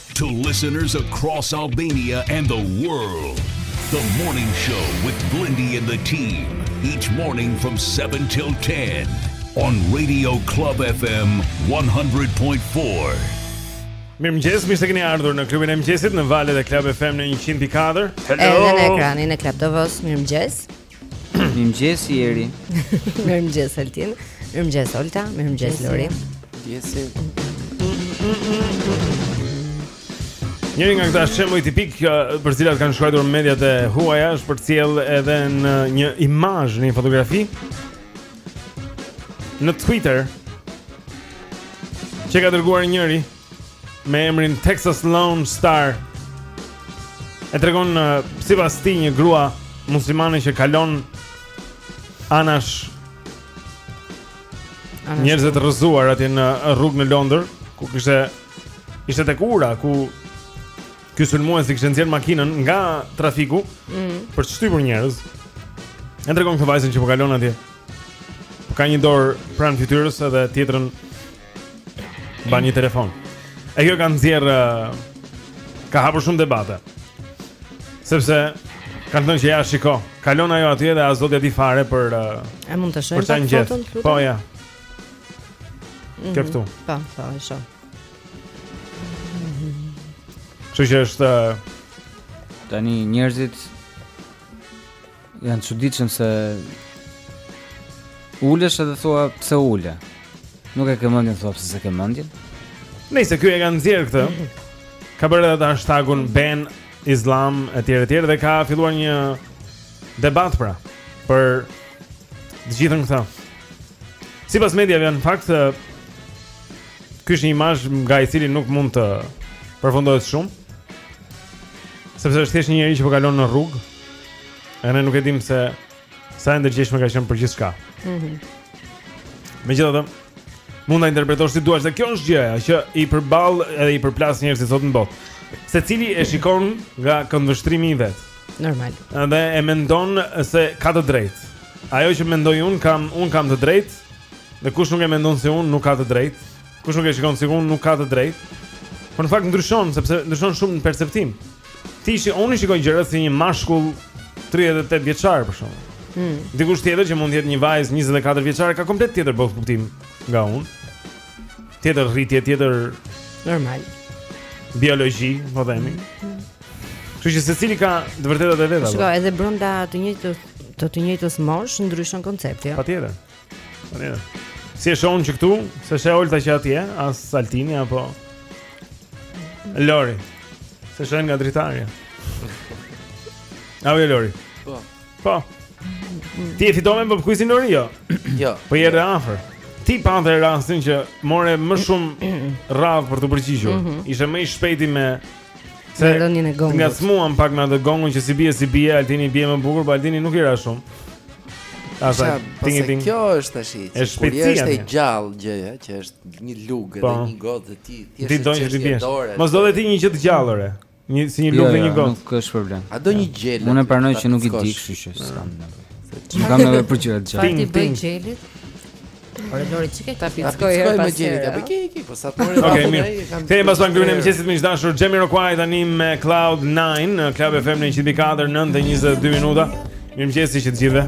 To
listeners across Albania and the world, the morning show with Blendi and the team, each morning from 7 till 10 on Radio Club FM 100.4.
Mirëmëngjes, mirë se keni ardhur në klubin e mëngjesit në valët e Club FM në 100.4 Hello!
Edhe në ekranin e Club TV-s, mirëmëngjes.
Mirëmëngjes Jeri.
Mirëmëngjes Altin. Mirëmëngjes Olta, mirëmëngjes Lori.
Jesi.
Njëri nga këta shembuj tipikë uh, për të cilat kanë shkruar mediat e huaja është përcjellë edhe në një imazh, në një fotografi në Twitter që ka dërguar njëri me emrin Texas Lone Star. E tregon uh, sipas tij një grua muslimane që kalon anash njerëzve të rrëzuar atje në rrugë në Londër, ku kishte ishte tek ura ku ky sulmues i kishte nxjerrë makinën nga trafiku
mm.
për të shtypur njerëz. E tregon këtë vajzën që po kalon atje. Po ka një dorë pranë fytyrës edhe tjetrën Mban një telefon E kjo ka nxjerrë uh, Ka hapur shumë debate Sepse Ka në thënë që ja shiko Kalon ajo atje dhe as do t'ia dijë fare për uh,
E mund të shohim Për
sa
një gjithë
Po ja
mhm,
Këtu
Po, po, po, po,
kështu që është uh,
Tani njerëzit Janë të çuditshëm se ulesh edhe thua pse ule. Nuk e ke mendjen thua pse s'e ke mendjen.
Nëse ky e ka nxjerr këtë, ka bërë edhe hashtagun Ban Islam etj etj dhe ka filluar një debat pra për të gjithë këtë. Sipas mediave në fakt ky është një imazh nga i cili nuk mund të përfundohet shumë. Sepse është thjesht një njeri që po kalon në rrugë E ne nuk e dim se sa e ndërgjegjshme ka qenë për gjithçka.
Mhm.
Mm Megjithatë, mund ta interpretosh si duash, dhe kjo është gjëja që i përball edhe i përplas njerëzit sot në botë. Secili e shikon nga këndvështrimi i vet.
Normal.
Dhe e mendon se ka të drejtë. Ajo që mendoj unë kam unë kam të drejtë. Dhe kush nuk e mendon si unë nuk ka të drejtë. Kush nuk e shikon si unë nuk ka të drejtë. Por në fakt ndryshon sepse ndryshon shumë perceptimi. Ti shih, unë shikoj gjërat si një mashkull 38 vjeçar për shembull.
Mm.
Dikush tjetër që mund të jetë një vajzë 24 vjeçare ka komplet tjetër botëkuptim nga unë. Tjetër rritje, tjetër
normal.
Biologji, po themi. Mm. Kështu që secili ka të vërtetat e veta.
Shiko, edhe brenda të njëjtës të të njëjtës moshë ndryshon koncepti. Jo?
Patjetër. Tani. Si e shoh unë që këtu, s'e sheh Olta që atje, as Altini apo Lori. S'e shohim nga dritarja. Apo Lori.
Po.
Po. Ti e fitove pra kuizin Lori jo?
Jo.
Po ishe afër. Ti pate rastin që more më shumë radhë për t'u përgjigjur.
Mm
-hmm. Ishte më i shpejti me
rënien e gongut.
Ngacmuam pak me atë gongun që s'i bie s'i bie, Altini i bie më bukur, po Altini nuk i ra shumë. Asa, tingi tingi.
Kjo është tash i.
Është
specia. Është e gjallë gjëja që është një lugë
po.
dhe një gotë dhe ti thjesht.
Ti
donjë
ti
bie.
Mos doje ti një gjë të gjallë ore. Një si një
jo,
lugë
jo,
një gotë.
Nuk është problem.
A do një gjel?
Unë e pranoj që nuk i di, kështu që s'kam. Nuk kam nevojë për gjëra të
gjallë. Ti
bën
gjelit? Ore Lori, çike
ke?
Ta fiskoj
herë pas herë.
Ta bëj kiki, po sa po.
Okej, mirë. Kthehemi pas pak Klubi i mëngjesit miq të dashur Jamiroquai tani me Cloud 9 në Club FM në 104 9:22 minuta. Mirëmëngjes të gjithëve.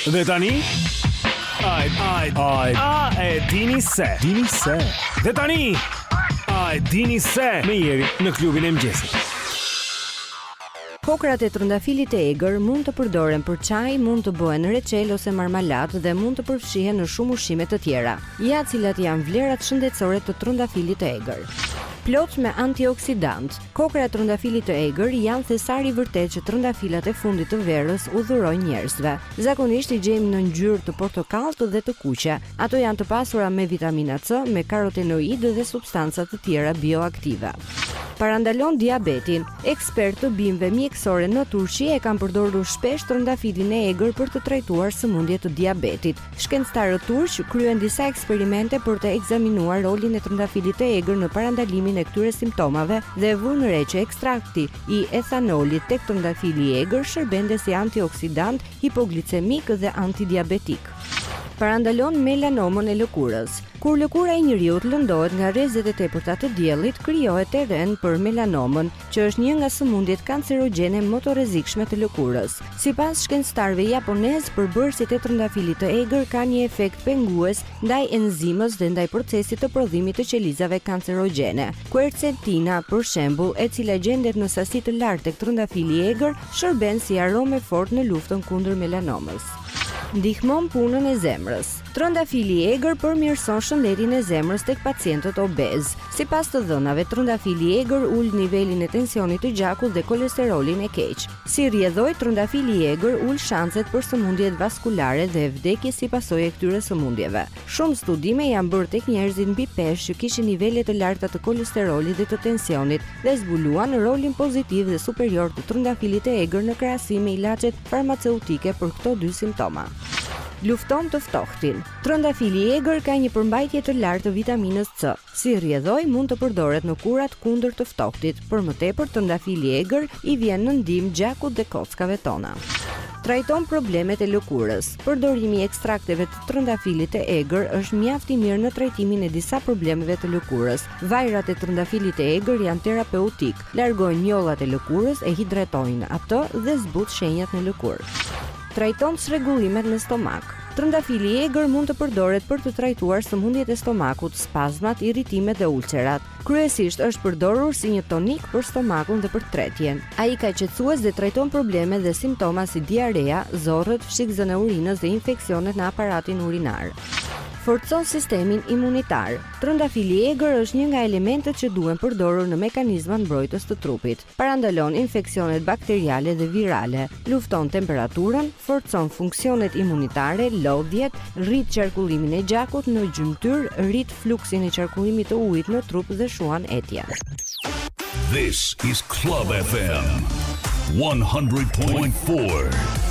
Dhe tani Ai ai ai a e dini se dini se dhe tani ai dini se me ne jeni në klubin e mëngjesit
Kokrrat e trëndafilit të egër mund të përdoren për çaj, mund të bëhen reçel ose marmalatë dhe mund të përfshihen në shumë ushqime të tjera. Ja cilat janë vlerat shëndetësore të trëndafilit të egër. Plot me antioksidantë, Kokrrat e trëndafilit të egër janë thesari i vërtetë që trëndafilat e fundit të verës u dhurojnë njerëzve. Zakonisht i gjejmë në ngjyrë të portokalltë dhe të kuqe. Ato janë të pasura me vitamina C, me karotenoidë dhe substanca të tjera bioaktive. Parandalon diabetin. Ekspertë të bimëve mjekësore në Turqi e kanë përdorur shpesh trëndafilin e egër për të trajtuar sëmundje të diabetit. Shkencëtarët turq kryen disa eksperimente për të ekzaminuar rolin e trëndafilit të egër në parandalimin e këtyre simptomave dhe vunë re që ekstrakti i etanolit tek trëndafili i egër shërbente si antioksidant, hipoglicemik dhe antidiabetik. Parandalon melanomën e lëkurës. Kur lëkura e njeriut lëndohet nga rrezet e tepërta të diellit, krijohet terren për melanomën, që është një nga sëmundjet kancerogjene më të rrezikshme të lëkurës. Sipas shkencëtarëve japonezë, përbërësit e trëndafilit të egër kanë një efekt pengues ndaj enzimës dhe ndaj procesit të prodhimit të qelizave kancerogjene. Kuercetina, për shembull, e cila gjendet në sasi të lartë tek trëndafili i egër, shërben si armë e fortë në luftën kundër melanomës. Ndihmon punën e zemrës. Trëndafili i egër përmirëson shëndetin e zemrës tek pacientët obezë. Sipas të dhënave, trëndafili i egër ul nivelin e tensionit të gjakut dhe kolesterolin e keq. Si rrjedhojë, trëndafili i egër ul shanset për sëmundjet vaskulare dhe vdekjet si pasojë e këtyre sëmundjeve. Shumë studime janë bërë tek njerëzit mbipeshë që kishin nivele të larta të kolesterolit dhe të tensionit dhe zbuluan rolin pozitiv dhe superior të trëndafilit të egër në krahasim me ilaçet farmaceutike për këto dy simptoma. Lufton të ftohtin. Trëndafili i egër ka një përmbajtje të lartë të vitaminës C. Si rrjedhojë mund të përdoret në kurat kundër të ftohtit. Për më tepër, trëndafili i egër i vjen në ndihmë gjakut dhe kockave tona. Trajton problemet e lëkurës. Përdorimi i ekstrakteve të trëndafilit të egër është mjaft i mirë në trajtimin e disa problemeve të lëkurës. Vajrat e trëndafilit të egër janë terapeutikë. Largojnë njollat e lëkurës, e hidratojnë atë dhe zbut shenjat në lëkurë. Trajton çrregullimet në stomak. Trëndafili i egër mund të përdoret për të trajtuar sëmundjet e stomakut, spazmat, irritimet dhe ulçerat. Kryesisht është përdorur si një tonik për stomakun dhe për tretjen. Ai ka qetësues dhe trajton probleme dhe simptoma si diarrea, zorrët, fshikëzën e urinës dhe infeksionet në aparatin urinar. Forcon sistemin imunitar. Trëndafili i egër është një nga elementët që duhen përdorur në mekanizmat mbrojtës të trupit. Parandalon infeksionet bakteriale dhe virale, lufton temperaturën, forcon funksionet imunitare, lodhjet, rrit qarkullimin e gjakut në gjymtyrë, rrit fluksin e qarkullimit të ujit në trup dhe shuan etjen.
This is Club FM 100.4.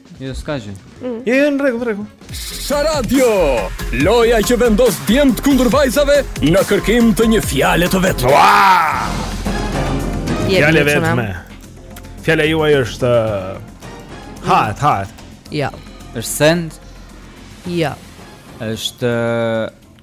Jo, s'ka gjë.
Mm. Jo, jo, në rregull, në rregull.
Sharadio, loja që vendos djemt kundër vajzave në kërkim të një fjale të vetme.
Fjala e vetme. Fjala juaj është uh, hat, hat.
Jo.
Është send?
Jo.
Është
uh,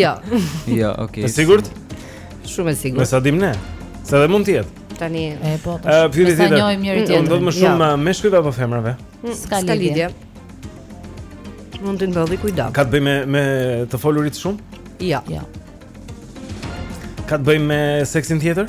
Jo.
Jo,
okay.
Të sigurt?
Shumë e sigurt.
Me sa dim ne. Se edhe mund të jetë.
Tani
e po.
Ë,
pyetja
tjetër.
Ne njohim njëri
tjetrin. Do të më shumë jo. meshkujve apo femrave?
Mm,
s'ka lidhje.
Mund të ndodhë kujtdo.
Ka të bëjë me me të folurit shumë?
Jo.
Jo.
Ka të bëjë me seksin tjetër?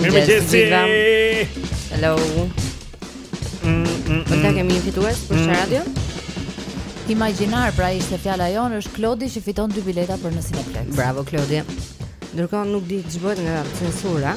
Mirëmëngjesi. Hello.
Mm,
mm, mm. Kemi një fitues për mm. radio?
Imagjinar, pra ishte fjala jonë, është Klodi që fiton dy bileta për në Cineplex.
Bravo Klodi. Ndërkohë nuk di ç'bëhet nga censura.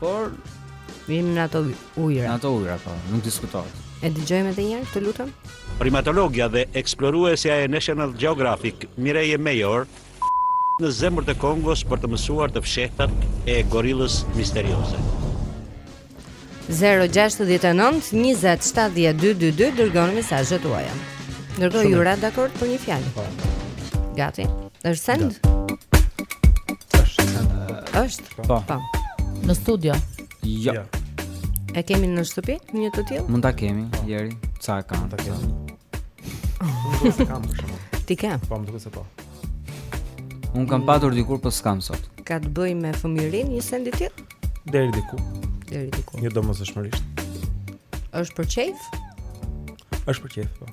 Por
vijmë në ato ujëra.
Në ato ujëra, po, nuk diskutohet.
E dëgjojmë edhe një herë, të lutem.
Primatologja dhe eksploruesja e National Geographic, Mireya Mayor, në zemër të Kongos për të mësuar të fshehtat e gorilës misterioze.
0-6-19-27-12-22 Dërgoni mesazhet tuaja A
ju
ratë dakord për një fjalë po. Gati është send? është send është
Po.
Po.
Në studio.
Jo. Ja.
E kemi në shtëpi një të tillë?
Mund ta kemi, po. Jeri. Sa e kam? Ta kemi.
Unë e kam për shembull.
Ti ke?
Po, më duket se po.
Unë kam patur dikur po s'kam sot.
Ka të bëjë me fëmijërinë një send i tillë?
Deri diku.
Deri diku.
Jo domosdoshmërisht.
Është për çejf?
Është për qejf, po.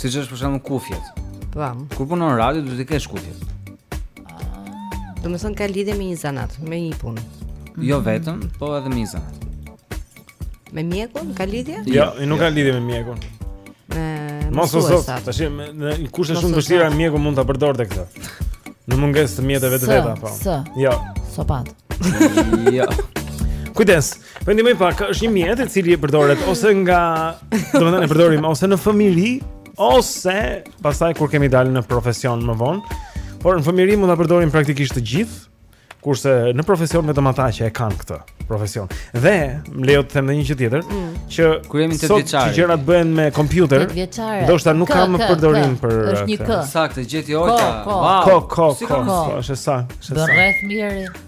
Siç është për shembull kufjet
Pëm
Kur punon radio, duhet t'i kesh kufjet
Domethënë ka lidhje me një zanat, me një punë
Jo vetëm, po edhe me një zanat
Me mjekun, ka lidhje?
Jo, jo nuk jo. ka lidhje me mjekun
Me
mësuesit Tashi, në kushte shumë të vështira, mjeku mund ta përdorte këtë Në mungesë të mjeteve të veta, po
Së, së
Jo
Sopatë
Jo
Kujdes, Po e ndihmoj pak, është një mjet i cili përdoret ose nga, domethënë e përdorim ose në fëmijëri ose pastaj kur kemi dalë në profesion më vonë. Por në fëmijëri mund ta përdorim praktikisht të gjithë, kurse në profesion vetëm ata që e kanë këtë profesion. Dhe më lejo të them edhe një gjë tjetër,
mm.
që
kur jemi
të
vjeçarë,
që gjërat bëhen me kompjuter, ndoshta nuk ka më përdorim për
është një kë.
Saktë, gjeti
Olga.
Wow,
ko, ko, ko, është saktë, është saktë. Do rreth mirë.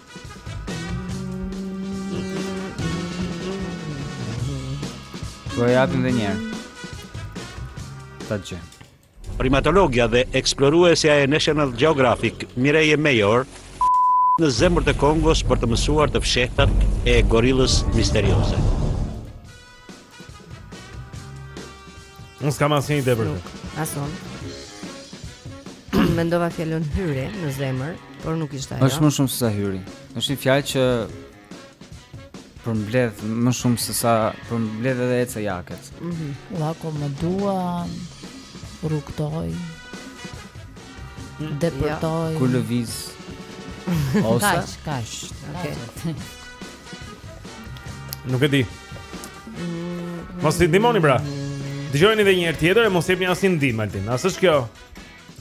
Po
e
japim dhe një herë. Ta dëgjojmë.
Primatologja dhe eksploruesja e National Geographic, Mireje Major, në zemër të Kongos për të mësuar të fshehtat e gorillës misterioze.
Unë s'kam asnjë ide për të
Nuk, as unë Mendova fjalën hyri në zemër Por nuk ishte ajo
është më shumë sesa hyri është një fjalë që Përmbledh më shumë sesa Përmbledh edhe ecejaket
mm
-hmm. Lako më dua Rrugëtoj Depërtoj
Kur lëviz Ose
Kaq, kaq
okay.
Nuk e di. Mm, mos i ndihmoni pra. Dëgjojeni edhe një herë tjetër e mos jepni asnjë ndihmë Altin. A s'është kjo?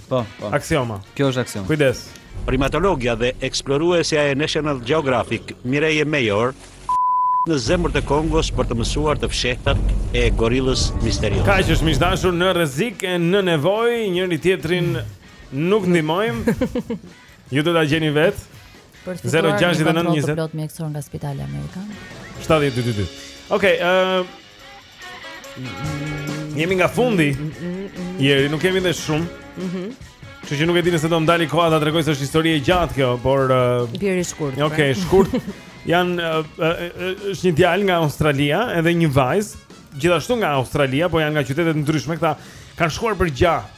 Po, po.
Aksioma.
Kjo është aksioma.
Kujdes.
Primatologja dhe eksploruesja e National Geographic, Mireille Mayor, në zemër të Kongos për të mësuar të fshehtat e gorillës misterioze.
Kaq është, miq të dashur, në rrezik e në nevojë, njëri tjetrin nuk ndihmojmë. Ju do ta gjeni vetë.
Për të fituar një kontroll të plotë mjekësor nga Spitali Amerikan.
7222. Okej, ë Jemi nga fundi. Eri, nuk kemi dhe shumë.
Mhm.
Mm Kështu që nuk e di nëse do më dalë koha ta tregoj se është histori e gjatë kjo, por uh,
bjeri shkurt.
Okej, okay, pra. shkurt. Janë uh, uh, është një djalë nga Australia, edhe një vajzë, gjithashtu nga Australia, po janë nga qytete të ndryshme këta. Kanë shkuar për gjah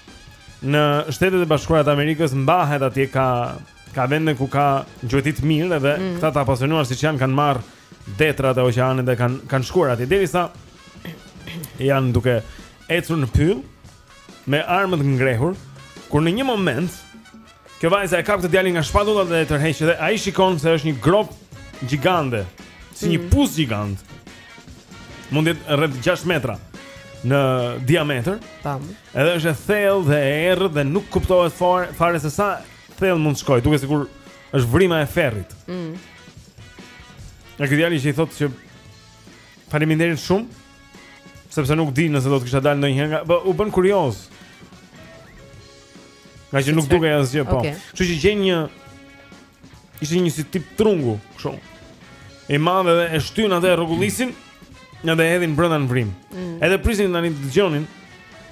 në Shtetet e Bashkuara të Amerikës, mbahet atje ka Ka vende ku ka gjueti të mirë edhe
mm.
këta të apasionuar siç janë kanë marrë detrat e oqeanet dhe kanë kanë shkuar atje derisa janë duke ecur në pyll me armët ngrehur kur në një moment kjo vajza e kap këtë djalin nga shpatulla dhe e tërheq dhe ai shikon se është një gropë gjigante si një
mm.
pus gjigant mund të jetë rreth 6 metra në diametër.
Tam.
Edhe është e thellë dhe e errët dhe nuk kuptohet fare fare se sa Thellë mund të shkojë, dukej sikur është vrima e ferrit.
Mm.
Ai djali që i thotë që faleminderit shumë, sepse nuk di nëse do të kisha dalë ndonjëherë, po u bënë kurioz.
Ngaqë
nuk dukej asgjë, po.
Okay.
Kështu që gjejnë një, ishte një si tip trungu, kështu. I madh dhe e shtyjnë atë e rrokullisin, edhe e hedhin brenda në vrimë.
Mm.
Edhe prisin tani të dëgjonin,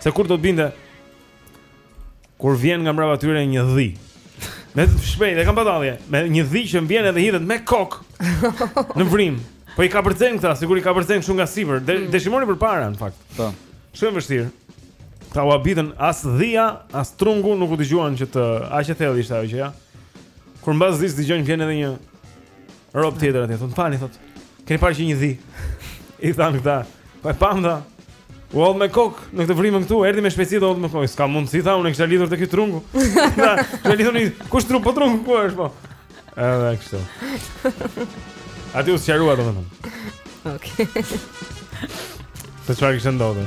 se kur do të binte, Kur vjen nga mbrapa tyre një dhi. Me shpejtësi të pandalshme, me një dhi që vjen edhe hidhet me kokë në vrimë. Po i kapërcen këta, sikur i kapërcen kështu nga sipër. De, mm. Dëshmoni përpara në fakt.
Po.
Shumë e vështirë. Këta u habitën as dhia, as trungu nuk u dëgjuan që të aq e thellë ishte ajo që ja. Kur mbas dhisë dëgjojnë vjen edhe një Rob tjetër atje, thotë, "Falni thotë, keni parë që një dhi?" I thanë këta, "Po e pamë tha." U hodh me kokë në këtë vrimën këtu, erdhi me shpejtësi u hodh me kokë. S'ka mundësi tha, unë e kisha lidhur te ky trungu. Na, e kisha lidhur një kush trungu, po trungu ku është po. Edhe kështu. Aty u sqarua domethënë.
Okej. Okay.
Se çfarë kishte ndodhur?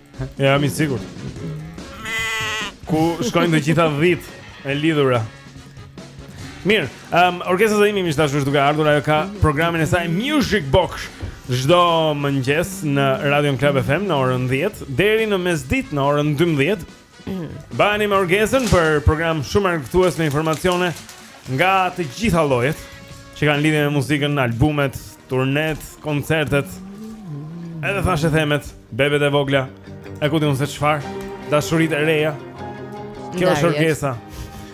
Jam i sigurt Ku shkojnë të gjitha dhitë e lidhura Mirë, um, Orgesa Zaimi me gjithashtu është duke ardhur Ajo ka programin e saj Music Box çdo mëngjes në Radio Club FM në orën 10 Deri në mesditë në orën 12 Mbahuni me Orgesën për program shumë argëtues me informacione nga të gjitha llojet që kanë lidhje me muzikën, albumet, turnetë, koncertet, edhe thashethemet, bebet e vogla, e ku ta di unë se çfarë, dashuritë e reja, kjo është
Orgesa.